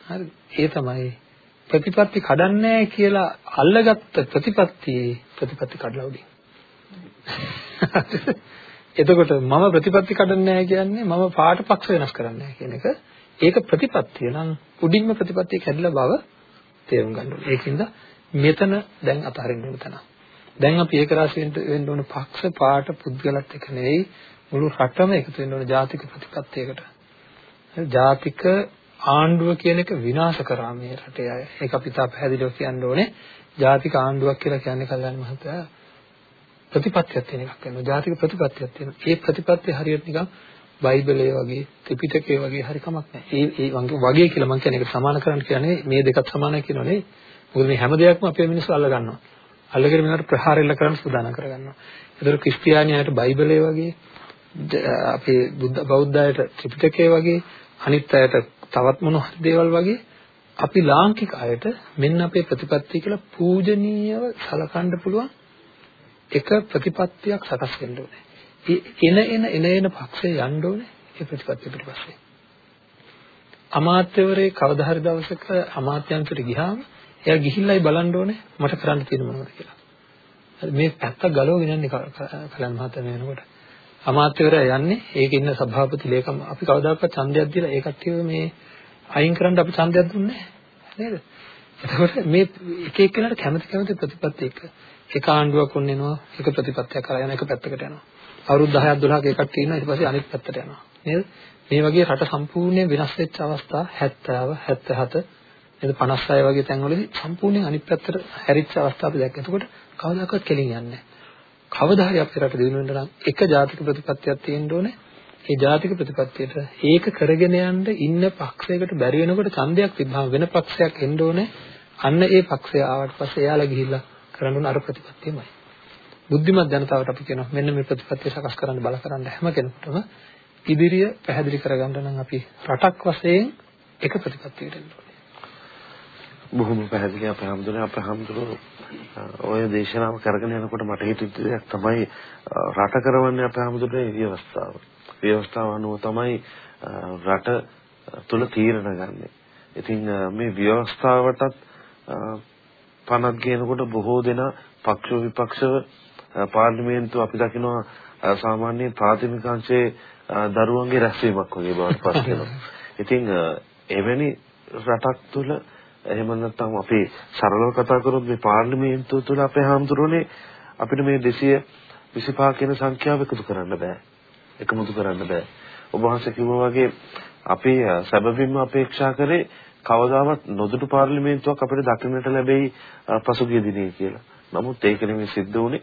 හරි. ඒ තමයි ප්‍රතිපත්ති කඩන්නේ කියලා අල්ලගත්ත ප්‍රතිපත්තියේ ප්‍රතිපත්ති කඩලා උඩින්. එතකොට මම ප්‍රතිපත්ති කඩන්නේ කියන්නේ මම පාට පක්ෂ වෙනස් කරන්නේ කියන එක. ඒක ප්‍රතිපත්තිය නම් උඩින්ම ප්‍රතිපත්තිය කැඩලා බව තේරුම් ගන්න ඕනේ. ඒකින්ද මෙතන දැන් අතහරින්න ඕන තැන. දැන් අපි ඒක රාශියෙන් වෙන්න ඕන පක්ෂ පාට පුද්ගලත් එක නෙවෙයි මුළු රටම එකතු වෙන්න ඕන ජාතික ප්‍රතිපත්තියකට. ජාතික ආණ්ඩුව කියන එක විනාශ කරා මේ රටේ අය. ඒක අපි තා පැහැදිලිව කියන්න ඕනේ. ජාතික ආණ්ඩුවක් කියලා කියන්නේ කල්ලානි මහත්තයා ප්‍රතිපත්තියක් තියෙන එකක් වෙනවා. ජාතික ප්‍රතිපත්තියක් තියෙනවා. ඒ ප්‍රතිපත්තිය හරියට නිකන් බයිබලයේ වගේ ත්‍රිපිටකයේ වගේ හරි කමක් නැහැ. ඒ ඒ වගේ කියලා මම කියන්නේ ඒක සමාන කරන්න කියන්නේ මේ දෙකත් සමානයි කියනෝනේ. මොකද මේ හැම දෙයක්ම අපේ මිනිස්සු අල්ල ගන්නවා. අල්ලගෙන මේකට ප්‍රහාර එල්ල කරන්න සූදානම් කරගන්නවා. ඒතර ක්‍රිස්තියානියට බයිබලයේ වගේ අපේ බුද්ධ බෞද්ධයට ත්‍රිපිටකයේ වගේ අනිත් අයට තවත් මොන හරි දේවල් වගේ අපි ලාංකික අයට මෙන්න අපේ ප්‍රතිපත්තිය කියලා පූජනීයව සලකන්න පුළුවන් එක ප්‍රතිපත්තියක් සකස් වෙන්න ඕනේ. එන එන එන එන පක්ෂේ යන්න ඕනේ ඒ ප්‍රතිපත්තිය පිටපස්සේ. අමාත්‍යවරේ කවදා හරි දවසක අමාත්‍යංශයට ගියාම එයා ගිහිල්ලායි බලන්න ඕනේ මට කරන්න තියෙන මොනවද කියලා. මේ පැත්ත ගලවගෙන යන්නේ කලන් මහත්තයා වෙනකොට. අමාත්‍යවරයා යන්නේ ඒක ඉන්න සභාපති ලේකම් අපි කවදාකවත් ඡන්දයක් දීලා ඒ කට්ටිය මේ අයින් කරන්න අපි ඡන්දයක් දුන්නේ නේද? එතකොට මේ එක එක්කෙනාට කැමති කැමති ප්‍රතිපත්ති එක එක ආණ්ඩුවක් වුණේනවා එක ප්‍රතිපත්තියක් කරා යන එක පැත්තකට යනවා. අවුරුදු 10ක් 12ක් ඒ කට්ටිය ඉන්නවා ඊට පස්සේ අනිත් පැත්තට යනවා. නේද? මේ වගේ රට සම්පූර්ණයෙන් වෙනස් වෙච්ච අවස්ථා 70 77 නේද 56 වගේ තැන්වලදී සම්පූර්ණයෙන් අනිත් පැත්තට හැරිච්ච අවස්ථා අපි දැක්ක. එතකොට කවදාකවත් කෙලින් යන්නේ නැහැ. කවදා හරි අපේ රට දිනු වෙන්න නම් එක ජාතික ප්‍රතිපත්තියක් තියෙන්න ඕනේ. ඒ ජාතික ප්‍රතිපත්තියට ඒක කරගෙන යන්න ඉන්න පක්ෂයකට බැරි වෙනකොට ඡන්දයක් තිබ්බම වෙන පක්ෂයක් එන්න ඕනේ. අන්න ඒ පක්ෂය ආවට පස්සේ එයාලා ගිහිල්ලා කරන්න ඕන අර ප්‍රතිපත්තියමයි. බුද්ධිමත් ජනතාවට අපි කියනවා මෙන්න මේ ප්‍රතිපත්තිය සකස් කරන්න බල කරන්න හැම කෙනෙකුටම ඉදිරිය පැහැදිලි කරගන්න නම් අපි රටක් වශයෙන් එක ප්‍රතිපත්තියකට එන්න ඕනේ. බොහොම පැහැදිලි අපේ හැමදෙනා අපේ හැමදෙනා ඔය දේශනාව කරගෙන යනකොට මට හිතෙච්ච දෙයක් තමයි රට කරවන්නේ අපේ හැමදෙනා විවස්ථාව. විවස්ථාව අනුව තමයි රට තුල තීරණ ගන්නෙ. ඉතින් මේ විවස්ථාවටත් 50ක් ගේනකොට බොහෝ දෙනා පක්ෂ විපක්ෂව පාර්ලිමේන්තුව අපි දකිනවා සාමාන්‍ය ප්‍රාථමික අංශයේ දරුවන්ගේ රැස්වීමක් වගේ බවට පත් වෙනවා. ඉතින් එවැනි රටක් තුළ එහෙම නැත්නම් අපි සරලව කතා කරොත් මේ පාර්ලිමේන්තුව තුළ අපේ හාමුදුරුවනේ අපිට මේ 225 කියන සංඛ්‍යාව එකතු කරන්න බෑ. එකමුතු කරන්න බෑ. ඔබ වහන්සේ කිව්වා වගේ අපි සැබවින්ම අපේක්ෂා කරේ කවදාවත් නොදුටු පාර්ලිමේන්තුවක් අපිට දකින්නට ලැබෙයි පසුගිය දිනේ කියලා. නමුත් ඒක නෙමෙයි සිද්ධ වුනේ.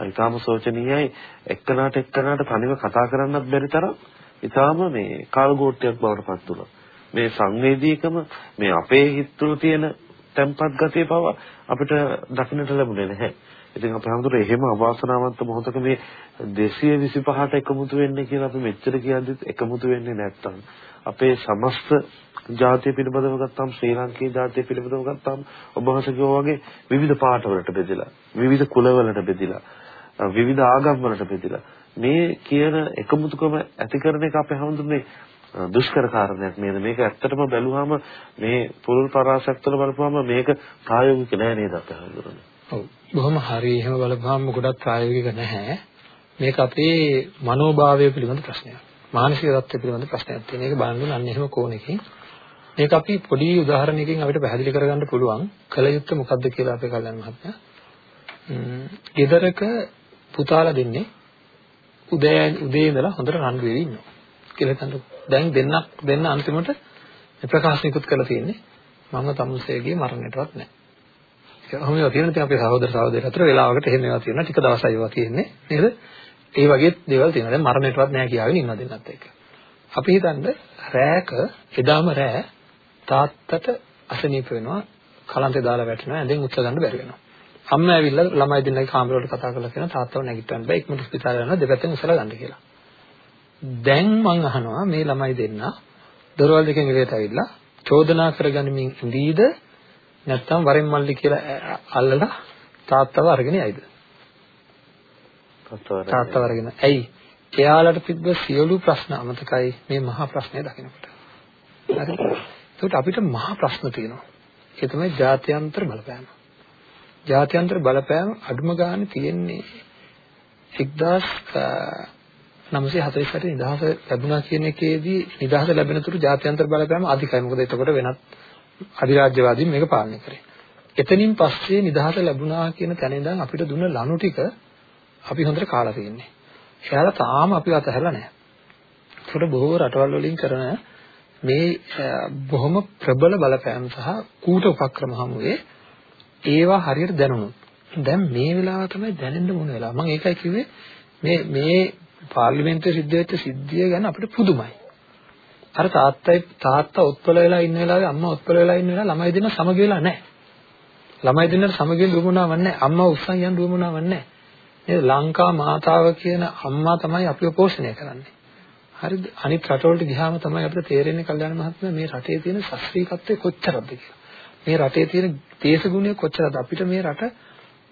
ඊටාම සෝචනීයයි එක්කනාට එක්කනාට තනිව කතා කරන්නත් බැරි තරම් ඊටාම මේ කාල්ගෝට්ටයක් බවට පත් වුණා. මේ සංවේදීකම මේ අපේ හිත තුළ තියෙන tempat ගතිය පව අපිට දකින්නට ලැබුණේ නැහැ. ඉතින් අපේ හැමෝටම එහෙම අවාසනාවන්ත මොහොතක මේ 225ට එකමුතු වෙන්නේ කියලා අපි මෙච්චර කියද්දිත් එකමුතු වෙන්නේ නැත්තම්. අපේ සමස්ත ජාතිය පිළිබඳව ගත්තාම ශ්‍රී ලංකේ ජාතිය පිළිබඳව ගත්තාම ඔබ වහන්සේ වගේ විවිධ පාටවලට බෙදලා විවිධ කුලවලට බෙදලා විවිධ ආගම් වලට බෙදලා මේ කියන එකමුතුකම ඇති කරන එක අපේ හැමෝටම දුෂ්කර කාරණයක් නේද? මේක ඇත්තටම බැලුවාම මේ පුරුල් පරාසක් තුළ බලපුවාම මේක ප්‍රායෝගික නෑ නේද අපේ හඳුරන්නේ ඔව් බොහොම හරි එහෙම බලපුවාම ගොඩක් ප්‍රායෝගික නැහැ මේක අපේ මනෝභාවය පිළිබඳ ප්‍රශ්නයක් මානසික தත්ත්වය පිළිබඳ ප්‍රශ්නයක් තියෙන එක බලන්න අන්න එහෙම කෝණකින් මේක අපි පොඩි උදාහරණයකින් අපිට පැහැදිලි කරගන්න පුළුවන් කල යුත්තේ මොකද්ද කියලා අපේ කල්යනා මහත්මයා. ගෙදරක පුතාලා දෙන්නේ උදේ උදේ ඉඳලා හොඳට රන් වෙවි ඉන්නවා. කියලා හිතන්නකො. දැන් දෙන්නක් දෙන්න අන්තිමට ප්‍රකාශනිකුත් කරලා තියෙන්නේ මම තමුසේගේ මරණයටවත් නැහැ. ඒක ඔහොම ඒවා තියෙන ඉතින් අපේ සහෝදර සහෝදරියන් අතර වෙලාවකට එහෙම ඒවා තියෙනවා. ටික දවසයි ඒවා තියෙන්නේ. නේද? ඒ වගේ දේවල් තියෙනවා. දැන් මරණයටවත් නැහැ කියාගෙන ඉන්න දෙන්නත් එක්ක. අපි හිතන්නේ රෑක එදාම රෑ තාත්තට අසනීප වෙනවා. කලන්තේ දාලා වැටෙනවා. ඇඳෙන් උත්ස ගන්න බැරි වෙනවා. අම්මා ඇවිල්ලා ළමයි දෙන්නගේ කාමරවලට කතා කරලා කියනවා තාත්තව නැගිටවන්න බෑ. ඉක්මනට ස්පිතාලේ යනවා දෙපැත්තෙන් උසලා ගන්න කියලා. දැන් මං අහනවා මේ ළමයි දෙන්න දොරවල් දෙකෙන් එළියට ඇවිල්ලා චෝදනා කරගනිමින් ඉඳීද නැත්නම් වරෙන් මල්ලි කියලා අල්ලලා තාත්තව අරගෙන යයිද? තාත්තව අරගෙන. ඇයි? එයාලට තිබ්බ සියලු ප්‍රශ්න අමතකයි මේ මහා ප්‍රශ්නය දකිනකොට. හරි? ඒකට අපිට මහා ප්‍රශ්න තියෙනවා. ඒ තමයි ජාත්‍යන්තර බලපෑම. ජාත්‍යන්තර බලපෑම අඩුම ගානේ තියෙන්නේ 1000 948 නිදහස ලැබුණා කියන එකේදී නිදහස ලැබෙන තුරු ජාත්‍යන්තර බලපෑම අධිකයි. මොකද එතකොට වෙනත් අධිරාජ්‍යවාදීන් මේක පාලනය කරේ. එතනින් පස්සේ නිදහස ලැබුණා කියන තැන ඉඳන් අපිට දුන්න ලනු ටික අපි හොඳට කාලා තියෙන්නේ. එයාලා තාම අපිව අතහැරලා නැහැ. ඒකට බොහෝ රටවල් වලින් කරන මේ බොහොම ප්‍රබල බලපෑම් සහ කූට උපක්‍රම හමුවේ ඒවා හරියට දැනුණොත් දැන් මේ වෙලාව තමයි දැනෙන්න මොන වෙලාව මම ඒකයි කිව්වේ මේ මේ පාර්ලිමේන්තුවේ සිද්ධ වෙච්ච සිද්ධිය ගැන අපිට පුදුමයි. අර තාත්තයි තාත්තා උත්පල වෙලා ඉන්න වෙලාවේ අම්මා උත්පල වෙලා ඉන්න වෙලාව ළමයි දෙන්න සමග වෙලා නැහැ. ළමයි දෙන්නට සමගින් දුමුණාවක් නැහැ. අම්මා උස්සන් යන දුමුණාවක් නැහැ. නේද? ලංකා මාතාව කියන අම්මා තමයි අපිව පෝෂණය කරන්නේ. හරිද? අනිත් රටවලට ගියාම තමයි අපිට තේරෙන්නේ කල්යාණ මහත්මයා මේ රටේ තියෙන ශාස්ත්‍රීයත්වය කොච්චරද කියලා. මේ රටේ තියෙන දේශගුණය කොච්චරද අපිට මේ රට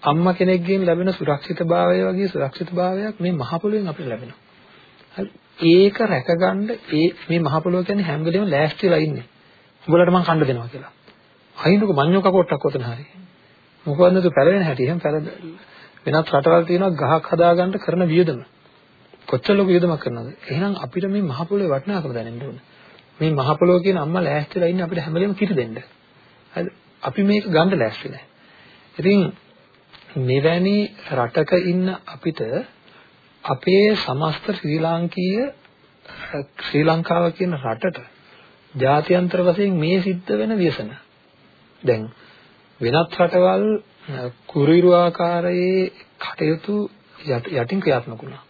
අම්මා කෙනෙක්ගෙන් ලැබෙන සුරක්ෂිතභාවය වගේ සුරක්ෂිතභාවයක් මේ මහ පොළොවෙන් අපිට ලැබෙනවා. හරි. ඒක රැකගන්න ඒ මේ මහ පොළොව කියන්නේ හැම වෙලේම ලෑස්තිලා ඉන්නේ. උඹලට මං කන්න දෙනවා කියලා. අයින්දුක මඤ්ඤෝ කකොට්ටක් ඔතන හරි. මොකවද තු පැලවෙන හැටි එහෙම පැල වෙනත් රටවල් තියෙනවා ගහක් හදාගන්න කරන වියදම. කොච්චර ලොකු වියදමක් කරනවද? එහෙනම් අපිට මේ මහ පොළොවේ වටිනාකම දැනෙන්න ඕන. මේ මහ පොළොව කියන අම්මා ලෑස්තිලා ඉන්නේ අපිට හැම වෙලේම කිරි දෙන්න. හරිද? අපි මේක ගන්න ලෑස්ති නැහැ. ඉතින් මෙවැනි රටක ඉන්න අපිට අපේ සමස්ත ශ්‍රී ලාංකීය ශ්‍රී ලංකාව කියන රටට ජාත්‍යන්තර වශයෙන් මේ සිද්ධ වෙන ව්‍යසන. දැන් වෙනත් රටවල් කුරිරු ආකාරයේ කටයුතු යටින් ක්‍රියාත්මක වුණා.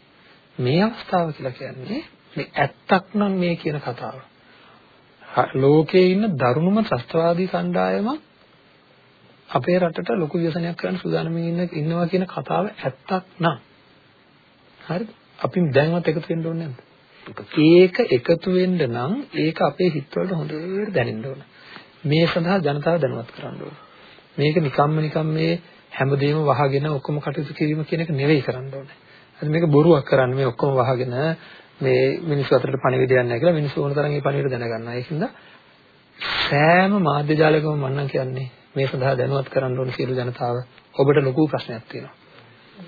මේ අවස්ථාව කියලා කියන්නේ මේ ඇත්තක් නම් මේ කියන කතාව. ලෝකයේ ඉන්න දරුණුම ත්‍ස්තවාදී කණ්ඩායමක් අපේ රටට ලොකු ව්‍යසනයක් කරන්න සූදානම් ඉන්න ඉන්නවා කියන කතාව ඇත්තක් නම්. හරිද? අපි දැන්වත් එකතු වෙන්න ඕනේ නැද්ද? ඒක එකතු වෙන්න නම් ඒක අපේ හිතවලට හොඳට දැනෙන්න ඕන. මේ සඳහා ජනතාව දැනුවත් කරන්න ඕන. මේක නිකම්ම නිකම් මේ හැමදේම වහගෙන ඔක්කොම කටයුතු කිරීම කියන එක නෙවෙයි කරන්න ඕනේ. අද මේක බොරුවක් කරන්නේ මේ ඔක්කොම වහගෙන මේ මිනිස්සු අතරට පණිවිඩ යන්නේ නැහැ කියලා මිනිස්සු ඕන තරම් මේ පණිවිඩ දැනගන්නවා. ඒකින්ද සෑම මාධ්‍ය ජාලකම මම නම් කියන්නේ මේ සඳහා දැනුවත් කරන්න ඕන සියලු ජනතාව ඔබට ලොකු ප්‍රශ්නයක් තියෙනවා.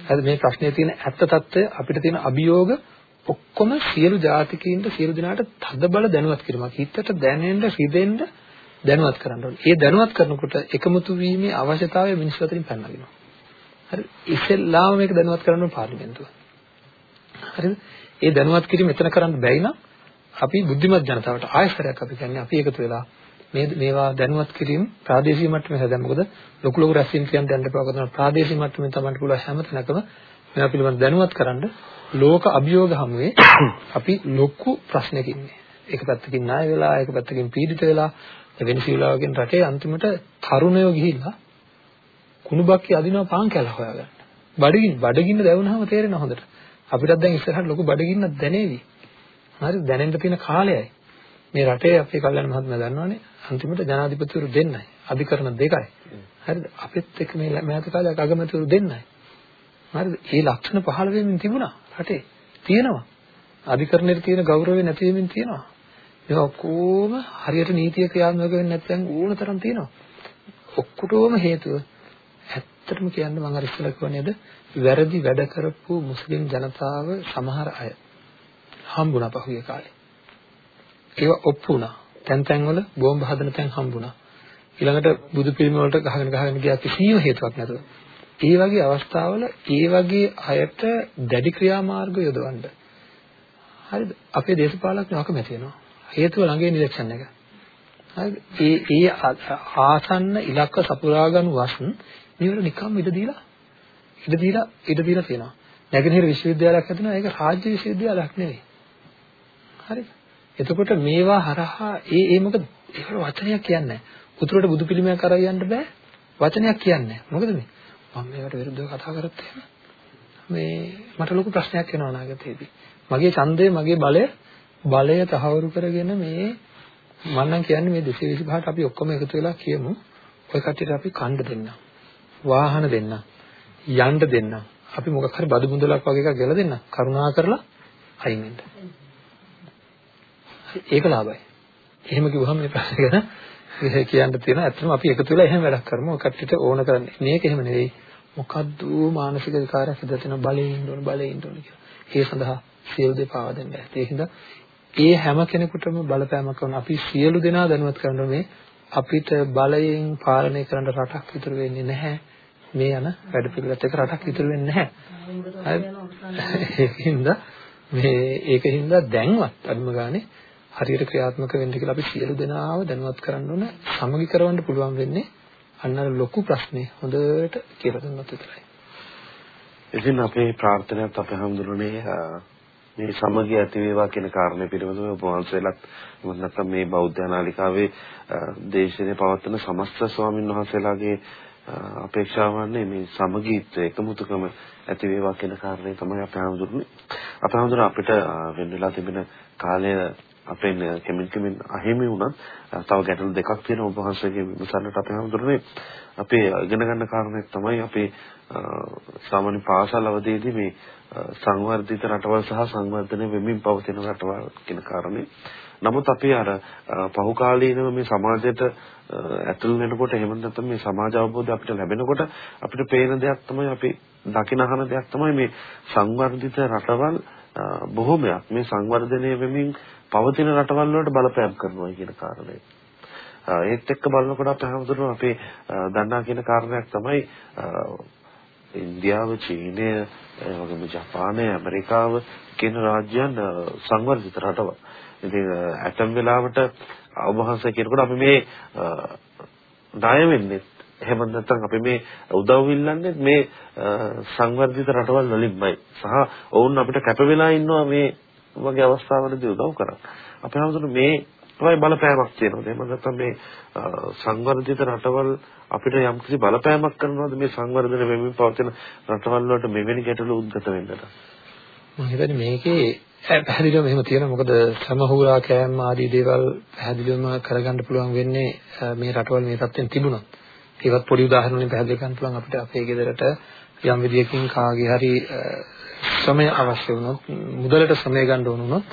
හරිද මේ ප්‍රශ්නේ තියෙන ඇත්ත తত্ত্বය අපිට තියෙන අභියෝග ඔක්කොම සියලු ජාතිකයින්ට සියලු දෙනාට තද බල දැනුවත් කිරීමක් හිතට දැනෙන්න හිතෙන්න දැනුවත් කරන්න ඕනේ. ඒ දැනුවත් කරනකොට එකමුතු වීමේ අවශ්‍යතාවය මිනිස් අතරින් පැනනගෙනවා. හරි ඉස්සෙල්ලාම මේක දැනුවත් කරන්න ඕනේ පාර්ලිමේන්තුව. හරිද? ඒ දැනුවත් කිරීම එතන කරන්න බැයි නම් අපි බුද්ධිමත් ජනතාවට ආයතරයක් අපි කියන්නේ අපි එකතු වෙලා මේ මේවා දැනුවත් කිරීම ප්‍රාදේශීය මට්ටමේ හදන්න. මොකද ලොකු ලොකු රැස්වීම් කියන්න දෙන්න එපා. කරන ප්‍රාදේශීය මට්ටමේ තමයි පුළුවන් හැම තැනකම මේවා පිළිබඳ දැනුවත් කරන්න ලෝක අභියෝග හමුවේ අපි ලොකු ප්‍රශ්නයක ඉන්නේ. එක පැත්තකින් ණය වෙලා, එක පැත්තකින් පීඩිත වෙලා, වෙනසියුලා වගේ රටේ අන්තිමට තරුණයෝ ගිහිල්ලා කුණුබක්කේ අදිනවා පාන් කැල හොයාගන්න. බඩගින්න බඩගින්න දැවුනහම තේරෙනවා හොඳට. අපිටත් දැන් ඉස්සරහට ලොකු බඩගින්නක් දැනේවි. හරි දැනෙන්න තියෙන කාලයයි. මේ රටේ අපේ කල්යනා මහත්මයා දන්නවනේ අන්තිමට ජනාධිපතිවරු දෙන්නයි. අධිකරණ දෙකයි. හරිද? අපිත් එක්ක මේ මෑත කාලයක් අගමැතිවරු දෙන්නයි. හරිද? මේ ලක්ෂණ පහළ වෙමින් තිබුණා රටේ. තියෙනවා. අධිකරණයේ තියෙන ගෞරවය නැති වෙමින් තියෙනවා. ඒවා ඔක්කොම හරියට නීතිය ක්‍රියාත්මක වෙන්නේ නැත්නම් ඕන තරම් තියෙනවා. ඔක්කොටම හේතුව ඇත්තටම කියන්න මම අර ඉස්සෙල්ලා කිව්වා නේද? වැරදි වැඩ කරපු මුස්ලිම් ජනතාව සමහර අය හම්බුණා පහුගිය කාලේ. ඒවා ඔප්පු වුණා. තැන් තැන් වල බෝම්බ හදන තැන් හම්බුණා. ඊළඟට බුදු පිළිම වලට ගහගෙන ගහගෙන ගියා කිසිම හේතුවක් නැතුව. ඒ වගේ අවස්ථාවල ඒ වගේ අයට දැඩි ක්‍රියාමාර්ග යොදවන්න. හරිද? අපේ දේශපාලකයෝ අකමැති වෙනවා. හේතුව ළඟේ ඉලෙක්ෂන් එක. හරිද? ඒ ඒ ආසන්න ඉලක්ක සපුරා ගන්න වස් මේවල නිකම් ඉඩ දීලා ඉඩ දීලා ඉඩ දීලා තියෙනවා. නැගෙනහිර විශ්වවිද්‍යාලයක් හදනවා ඒක රාජ්‍ය විශ්වවිද්‍යාලයක් නෙවෙයි. හරිද? එතකොට මේවා හරහා ඒ ඒ මොකද ඒකට වචනයක් කියන්නේ නැහැ. උතුරට බුදු පිළිමයක් අරන් යන්න බෑ. වචනයක් කියන්නේ නැහැ. මොකද මේ මම මේවට විරුද්ධව කතා කරත් එහෙම මේ මට ලොකු ප්‍රශ්නයක් එනවා අනාගතයේදී. මගේ ඡන්දය මගේ බලය බලය තහවුරු කරගෙන මේ මම නම් කියන්නේ මේ 225ට අපි ඔක්කොම එකතු වෙලා කියමු. ඔය කට්ටියට අපි කණ්ඩ දෙන්න. වාහන දෙන්න. යන්න දෙන්න. අපි මොකක් හරි බදු මුදලක් වගේ එකක් ගෙල දෙන්න. කරුණා කරලා අයින් වෙන්න. ඒක ලාභයි. එහෙම කිව්වහම මේ ප්‍රශ්න ගැන කියන්න තියෙන ඇත්තටම අපි එකතු වෙලා එහෙම වැඩක් කරමු. කට්ටියට ඕන කරන්නේ. මේක එහෙම නෙවෙයි. මොකද්ද මානසික විකාරයක් හදලා තියෙන බලේ ඉන්න ඕන බලේ ඉන්න ඕන කියලා. ඒ සඳහා සියලු දේ පාවා දෙන්න බෑ. ඒ හින්දා ඒ හැම කෙනෙකුටම බලපෑමක් කරන අපි සියලු දෙනා දැනුවත් කරනවා මේ අපිට බලයෙන් පාලනය කරන්න රටක් ඉතුරු වෙන්නේ නැහැ. මේ යන වැඩ පිළිවෙලත් එක්ක රටක් ඉතුරු වෙන්නේ නැහැ. ඒකින්ද මේ ඒකින්ද දැන්වත් අඩුම ගානේ හරියට ක්‍රියාත්මක වෙන්න කියලා අපි සියලු දෙනාව දැනුවත් කරන්න ඕන සමගි කරවන්න පුළුවන් වෙන්නේ අන්න අර ලොකු ප්‍රශ්නේ හොඳට කියලා දුන්නොත් විතරයි. ඉතින් අපේ ප්‍රාර්ථනාවත් අපේ හැමදෙරුනේ මේ සමගිය ඇති වේවා කියන කාරණේ පිළිබඳව ඔබ වහන්සේලාත් මොකද නැත්නම් මේ බෞද්ධ නාලිකාවේ දේශනේ පවත්වන සමස්ත ස්වාමින් වහන්සේලාගේ අපේක්ෂාව වන්නේ මේ සමගීත්වය එකමුතුකම ඇති වේවා කියන කාරණේ තමයි අපේ හැමදෙරුනේ අපේ හැමදෙරු අපිට වෙන වෙලා තිබෙන කාලය අපෙන් කෙමින් කෙමින් අහිමි වුණත් තව ගැටලු දෙකක් තියෙනවා ඔබ වහන්සේගේ විමසන්නට අපේ හැමදෙරුනේ අපේ ඉගෙන ගන්න කාරණේ තමයි අපේ සාමාන්‍ය පාසල් අවදීදී මේ සංවර්ධිත රටවල් සහ සංවර්ධනය වෙමින් පවතින රටවල් කියන කාරණේ. නමුත් අපි අර පහුකාලීනව මේ සමාජයට ඇතුල් වෙනකොට එහෙම නැත්නම් මේ සමාජ අවබෝධය අපිට ලැබෙනකොට අපිට පේන දෙයක් තමයි අපි දකින අහන දෙයක් තමයි මේ සංවර්ධිත රටවල් බොහොමයක් මේ සංවර්ධනය වෙමින් පවතින රටවල් වලට බලපෑම් කරනවා කියන කාරණේ. ඒත් එක්ක බලනකොට අපේ හැමදෙරම අපේ දන්නා කියන කාරණයක් තමයි ඉන්දියාව, චීනය, වගේම ජපානය, ඇමරිකාව කියන රාජ්‍යයන් සංවර්ධිත රටවල්. ඉතින් ඇතම් වෙලාවට අවබෝධය කියනකොට අපි මේ ණය වෙන්නේ එහෙම නැත්නම් අපි මේ උදව් ඉල්ලන්නේ මේ සංවර්ධිත රටවල් වලින්මයි. සහ ඔවුන් අපිට කැප වෙලා ඉන්නවා මේ වගේ අවස්ථාවලදී උදව් කරා. අපේ හැමෝටම මේ තමයි බලපෑමක් තියෙනවා. එහෙම නැත්නම් මේ සංවර්ධිත රටවල් අපිට යම්කිසි බලපෑමක් කරනවද මේ සංවර්ධන වෙමින් පවතින රටවල් වලට මෙවැනි ගැටලු උද්ගත වෙන්නට? මම හිතන්නේ මේකේ පැහැදිලිවම එහෙම තියෙනවා. මොකද සමහුරා කෑම ආදී දේවල් පැහැදිලිවම කරගන්න පුළුවන් වෙන්නේ මේ රටවල් මේ තත්ත්වෙන් තිබුණොත්. ඒවත් පොඩි උදාහරණ වලින් පැහැදිලි කරන්න පුළුවන් අපිට අපේ ගෙදරට යම් විදියකින් කාගේ හරි ශ්‍රමය අවශ්‍ය වුණොත් මුදලට ශ්‍රමය ගන්න ඕන වුණොත්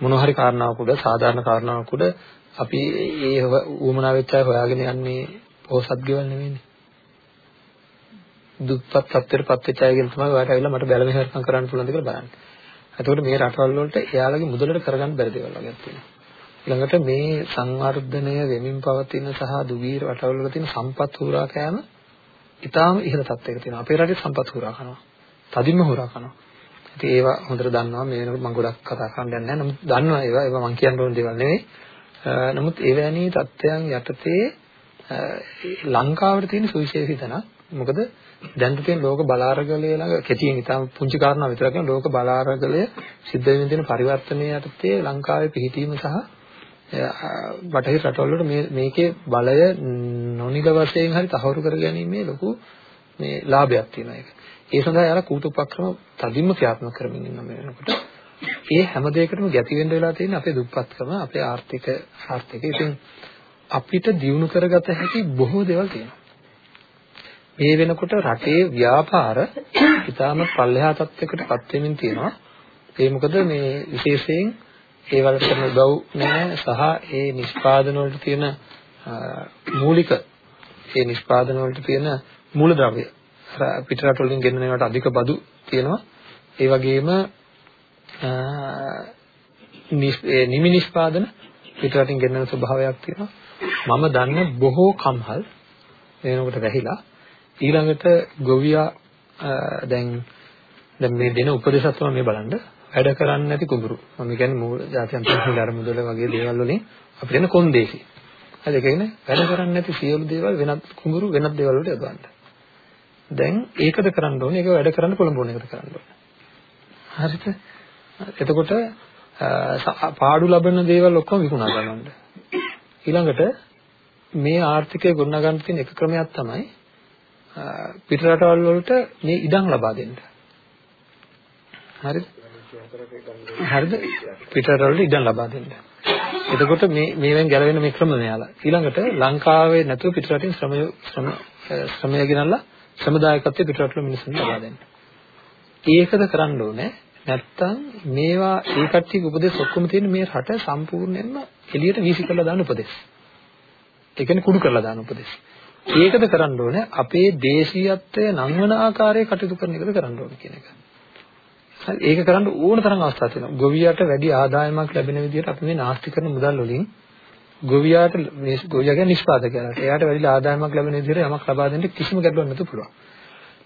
මොන හරි කාරණාවක් උඩ සාධාරණ කාරණාවක් උඩ අපි ඒ උවමනා වෙච්ච අය හොයාගෙන යන්නේ පොහොසත් ගෙවල් නෙවෙයිනේ. දුප්පත් තත්ත්වයට පත් වෙච්ච අයගෙන් තමයි ඔයාලට ඇවිල්ලා මට බැල මෙහෙරකම් කරන්න පුළුවන්ද කියලා බලන්න. එතකොට මේ රටවල් වලට එයාලගේ මුදලට කරගන්න බැරි දේවල් වගේක් තියෙනවා. ඊළඟට මේ සංවර්ධනය වෙමින් පවතින සහ දුගී රටවල් වල තියෙන සම්පත් හුරා කෑම ඉතාම ඉහළ තත්ත්වයක තියෙනවා. අපේ රටේ සම්පත් හුරා කරනවා. තදින්ම හුරා කරනවා. ඉතින් ඒවා හොඳට දන්නවා මේ වෙනකොට මම ගොඩක් කතා කරන්න යන්නේ නැහැ. නමුත් දන්නවා ඒවා ඒවා මම කියන්න ඕන දේවල් නෙවෙයි. නමුත් එවැනි තත්ත්වයන් යටතේ ලංකාවට තියෙන සුවිශේෂී තැනක්. මොකද දැන් තියෙන ලෝක බලාරගලය ළඟ කෙටියෙන් ඉතාම පුංචි කාරණා විතරක් කියන ලෝක බලාරගලය සිද්ධ වෙමින් තියෙන පරිවර්තනය යටතේ ලංකාවේ පිහිටීම සහ බටහිර රටවල් වලට මේ මේකේ බලය නොනිද වශයෙන් හරි තහවුරු කර ගැනීමේ ලොකු මේ ලාභයක් තියෙනවා ඒක. ඒ සඳහා යාලා කූට උපක්‍රම තදින්ම ක්‍රියාත්මක කරමින් ඉන්න මේ වෙනකොට ඒ හැම දෙයකටම ගැති වෙන්න වෙලා තියෙන අපේ දුප්පත්කම අපේ ආර්ථික ආර්ථිකය. ඉතින් අපිට දියුණු කරගත හැකි බොහෝ දේවල් තියෙනවා. මේ වෙනකොට රටේ ව්‍යාපාර ඉතාම පල්ලෙහා තත්යකටපත් වෙමින් තියෙනවා. ඒ මොකද මේ විශේෂයෙන් ඒ වලට කරන උදව් නැහැ සහ ඒ නිෂ්පාදන වලට තියෙන මූලික ඒ නිෂ්පාදන වලට තියෙන මූලද්‍රව්‍ය පිටරට වලින් ගෙන්නනවට අධික බදු තියෙනවා. ඒ වගේම නිමි නිෂ්පාදන පිටරටින් ගෙන්නන ස්වභාවයක් තියෙනවා. මම දන්න බොහෝ කම්හල් වෙනකොට වැහිලා ඊළඟට ගොවියා දැන් දැන් මේ දෙන උපදේශත් තමයි මේ බලන්න වැඩ කරන්නේ නැති කුඹුරු. මම කියන්නේ මූල ජාත්‍යන්තර ධර්මදල වගේ දේවල් වලින් අපිට එන කොන්දේසි. හරි ඒ කියන්නේ වැඩ කරන්නේ නැති සියලු දේවල් වෙනත් කුඹුරු වෙනත් දේවල් වලට යොදවන්න. දැන් ඒකද කරන්න ඕනේ. ඒක වැඩ කරන්න පොළඹවන එකද කරන්න ඕනේ. හරිද? එතකොට පාඩු ලබන දේවල් ඔක්කොම විකුණා ගන්නවද? ඊළඟට මේ ආර්ථිකය ගොඩනගන්න තියෙන එක ක්‍රමයක් තමයි පිට රටවල් වලට මේ ඉඩම් ලබා දෙන්න. හරිද? හරිද? පිට රටවල් වලට ඉඩම් ලබා දෙන්න. එතකොට මේ මේවෙන් ගැලවෙන මේ ක්‍රම මෙයාලා. ඊළඟට ලංකාවේ නැතුව පිට රටින් ශ්‍රමය ශ්‍රම ශ්‍රමය ගෙනල්ලා ශ්‍රමදායකත්වයේ පිට රටවල මිනිස්සුන්ට ලබා දෙන්න. ඒකද කරන්න ඕනේ. නැත්තම් මේවා ඒ කට්ටියගේ උපදේශ ඔක්කොම තියෙන මේ රට සම්පූර්ණයෙන්ම එළියට වීසි කරලා දාන උපදේශ. ඒ කියන්නේ කුඩු කරලා දාන උපදේශ. ඒකද කරන්න ඕනේ අපේ දේශීයත්වය නංවන ආකාරයේ කටයුතු කරන එකද කරන්න ඕනේ කියන එක. හරි ඒක කරන්න ඕන තරම් අවස්ථා තියෙනවා. ගොවියට වැඩි ආදායමක් ලැබෙන විදිහට අපි මේ නාස්ති කරන මුදල් වලින් ගොවියාට මේ ගොවියාගේ නිෂ්පාදකයාට එයාට වැඩි ආදායමක් ලැබෙන විදිහට යමක් ලබා දෙන්න කිසිම ගැටලුවක් නැතුව පුළුවන්.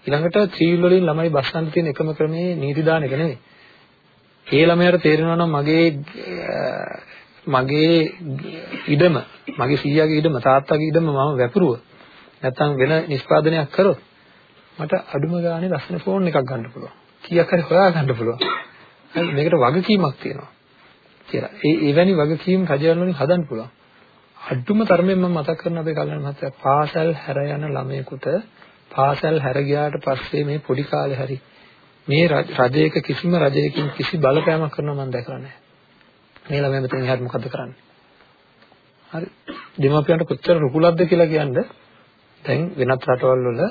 ඊළඟට ත්‍රිවිල් වලින් ළමයි බස්සන්න තියෙන එකම ක්‍රමේ නීති දාන එක නෙවෙයි. ඒ ළමයාට තේරෙනවා නම් මගේ මගේ ඉඩම මගේ සීයාගේ ඉඩම තාත්තාගේ ඉඩම මම වැපරුව නැත්තම් වෙන නිෂ්පාදනයක් කරොත් මට අඩුම ගානේ ලස්සන ෆෝන් එකක් ගන්න පුළුවන්. කීයක් හරි හොයා ගන්න පුළුවන්. හරි මේකට වගකීමක් තියෙනවා. කියලා. ඒ එවැනි වගකීම් රජයන් වලින් හදන්න පුළුවන්. අඩුම තරමෙන් මම මතක් කරන අපේ කල්යනා මහත්තයා පාසල් හැර යන ළමයෙකුට පාසල් හැර ගියාට පස්සේ මේ පොඩි කාලේ හරි මේ රජයක කිසිම රජයකින් කිසි බලපෑමක් කරනවා මම දැකලා නැහැ. මේ ළමයා මෙතන එහාට මොකද කරන්නේ? හරි. දෙමාපියන්ට කොච්චර රුකුලක්ද කියලා කියන්නේ දැන් වෙනත් රටවල් වල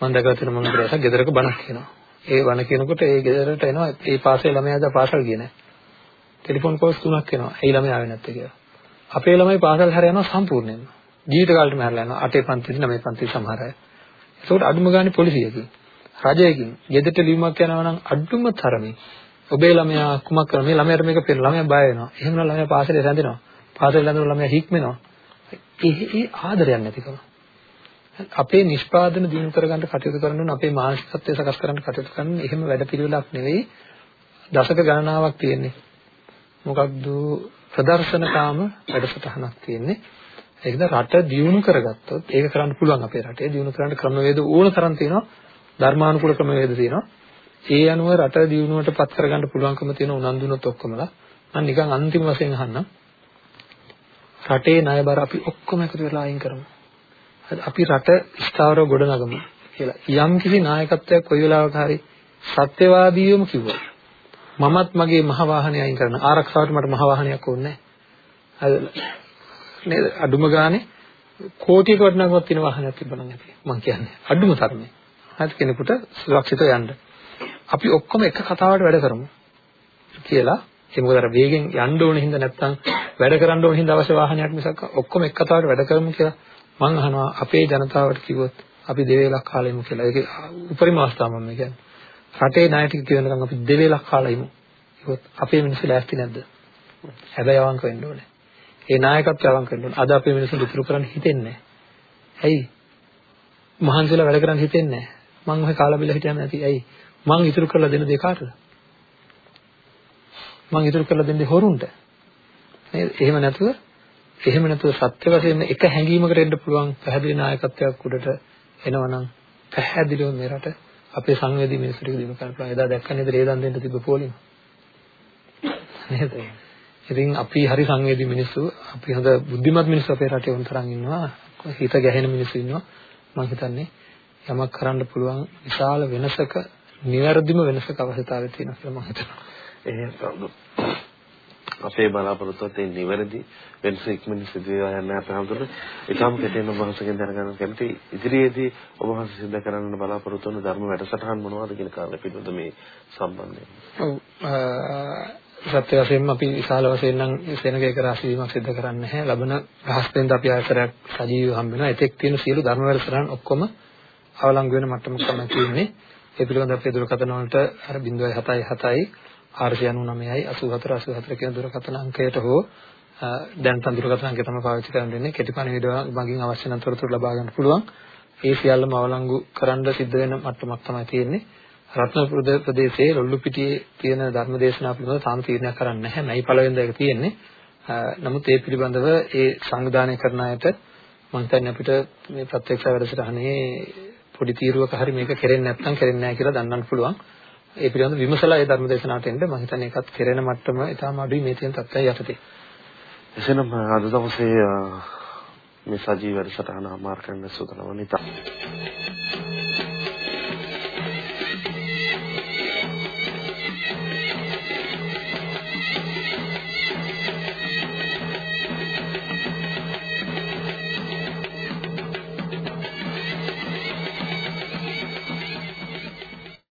මම දැකලා තියෙන මොන දවසක් ගෙදරක බණක් කියනවා. ඒ බණ කියනකොට ඒ ගෙදරට එනවා ඒ පාසලේ ළමයා දා පාසල් ගියේ නැහැ. ටෙලිෆෝන් කෝල්ස් තුනක් එනවා. ඒ ළමයා ආවේ නැත්තේ කියලා. අපේ ළමයි පාසල් හැර යනවා සම්පූර්ණයෙන්ම. ජීවිත කාලෙටම හැරලා යනවා. අටේ පන්තිදී නවයේ පන්තිදී සමහර අය. ඒකට අඩුම ගානේ පොලිසියකින් රජයකින් ගෙදරට ලියුමක් යනවා නම් අඩුම තරමේ ඔබේ ළමයා කුමක් කරන මේ ළමයාට මේක පෙර ළමයා බය වෙනවා. එහෙම නම් ළමයා පාසලේ රැඳෙනවා. පාසලේ රැඳෙන ළමයා හික්මෙනවා. ඒ ඒ ආදරයක් නැතිකම. අපේ නිෂ්පාදන දිනු කරගන්න කටයුතු කරන ඕන අපේ මානසිකත්වය සකස් කරන්න කටයුතු කරන එහෙම වැඩපිළිවෙලක් නෙවෙයි දශක ගණනාවක් තියෙන්නේ. මොකක්ද ප්‍රදර්ශනකාම වැඩසටහනක් තියෙන්නේ. ඒකද රට දියුණු කරගත්තොත් ඒක කරන්න පුළුවන් අපේ රටේ දියුණු කරන්න ක්‍රමවේද ඕන තරම් තියෙනවා. ධර්මානුකූල ක්‍රමවේද තියෙනවා. ඒ අනුව රට දියුණුවට පත් කරගන්න පුළුවන්කම තියෙන උනන්දුනොත් ඔක්කොමලා මම නිකන් අන්තිම වශයෙන් අහන්නම්. රටේ ණයබර අපි ඔක්කොම එකතු වෙලා අයින් කරමු. අපි රට ස්ථාවරව ගොඩනගමු කියලා. යම් කිසි නායකත්වයක් කොයි වෙලාවක හරි සත්‍යවාදීවම කිව්වා. මමත් මගේ මහ වාහනය අයින් කරන ආරක්ෂාවට මට මහ වාහනයක් ඕනේ නැහැ. නේද? අඩුම ගානේ කෝටියක වටිනාකමක් තියෙන වාහනයක් තිබ්බනම් ඇති. මම කියන්නේ අඩුම තරමේ. හරි කෙනෙකුට සුරක්ෂිතව යන්න. අපි ඔක්කොම එක කතාවට වැඩ කරමු කියලා ඒ මොකද අර වේගෙන් යන්න ඕන හින්දා නැත්තම් වැඩ කරන්න ඕන හින්දා අවශ්‍ය වාහනයක් මිසක් ඔක්කොම එක කතාවට වැඩ කරමු කියලා මම අහනවා අපේ ජනතාවට කිව්වොත් අපි දෙවේලක් කාලා ඉමු කියලා. ඒක උපරිම අවස්ථාව මම කියන්නේ. රටේ ණය ටික කියනකම් අපි දෙවේලක් කාලා ඉමු. ඒකත් අපේ මිනිස්සු ලෑස්ති නැද්ද? හැබැයි අවංක වෙන්න ඕනේ. ඒ නායකත්වය අවංක වෙන්න ඕනේ. අද අපේ මිනිස්සු ඉතුරු කරන්න හිතෙන්නේ නැහැ. ඇයි? මහන්සිලා වැඩ කරන්න හිතෙන්නේ නැහැ. මං ඔය කාලා බිල හිටියම නැති. ඇයි? මං ඉතුරු කරලා දෙන දේ කාටද? මං ඉතුරු කරලා දෙන්නේ හොරුන්ට. නේද? එහෙම නැතුව එහෙම නැතුව සත්‍ය වශයෙන්ම එක හැඟීමකට එන්න පුළුවන් පැහැදිලි නායකත්වයක් උඩට එනවනම් පැහැදිලිව මේ රට අපේ සංවේදී මිනිස්සු ටික දිනු කරන්න පුළුවන්. එදා දැක්ක නේද රේදන් දෙන්න තිබ්බ පොලිම. නේද? ඉතින් අපි හරි සංවේදී මිනිස්සු, අපි හොඳ බුද්ධිමත් මිනිස්සු අපේ රටේ වුණ තරම් ඉන්නවා. හිත ගැහෙන මිනිස්සු ඉන්නවා. මම හිතන්නේ යමක් කරන්න පුළුවන් විශාල වෙනසක, නිවැරදිම වෙනසක අවශ්‍යතාවය තියෙනවා කියලා මම හිතනවා. එහෙම අපේ බලාපොරොත්තුවත් ඒ නිවැරදි වෙනස ඉක්මනින් සිදු වෙලා යන්න අපේ හැමෝටම ඊටම කෙටෙන වහන්සේගෙන් දැනගන්න කැමති ඉදිරියේදී ඔබ වහන්සේ සිදු කරන්න බලාපොරොත්තු වන ධර්ම වැඩසටහන් මොනවද කියන කාරණා පිළිබඳ මේ සම්බන්ධයෙන්. ඔව් සත්‍ය වශයෙන්ම අපි විශාල වශයෙන් නම් සෙනගයක රාශිවීමක් සිදු කරන්නේ නැහැ. ලබන රහස්තෙන්ද අපි ආයතරයක් සජීවීව හම්බ වෙනවා. එතෙක් තියෙන සියලු ධර්ම වැඩසටහන් ඔක්කොම අවලංගු වෙන මට්ටමක තමයි තියෙන්නේ. ඒ පිළිබඳව අපේ දුරකථන වලට අර 077යි 499යි 84 84 කියන දුරකථන අංකයට හෝ දැන් තන් දුරකථන අංකය තමයි පාවිච්චි කරන්න වෙන්නේ. කෙටි පණිවිඩ මගින් අවශ්‍ය නම් තොරතුරු ලබා ගන්න පුළුවන්. ඒ සියල්ලම අවලංගු කරන්න සිද්ධ වෙන මට්ටමක් තමයි තියෙන්නේ. රත්නපුර ප්‍රදේශයේ ලොල්ලුපිටියේ තියෙන ධර්ම දේශනා පිළිබඳව තාම තීරණයක් කරන්න නැහැ. මයි පළවෙනිද ඒක තියෙන්නේ. නමුත් ඒ පිළිබඳව ඒ සංවිධානය කරන අයට මම හිතන්නේ අපිට මේ ප්‍රත්‍යක්ෂ වැඩසටහනේ පොඩි තීරුවක හරි මේක කෙරෙන්නේ නැත්නම් කෙරෙන්නේ නැහැ කියලා දන්නන්න පුළුවන්. ඒ පිළිබඳව විමසලා ඒ ධර්ම දේශනාවට එන්න මම හිතන්නේ ඒකත් කෙරෙන මට්ටම ඊටම අඩුයි මේ තියෙන තත්ත්වය යටතේ. එසේනම් අද දවසේ මේ සජීව වැඩසටහන අමාර කරන්න සූදානම් වෙනවා.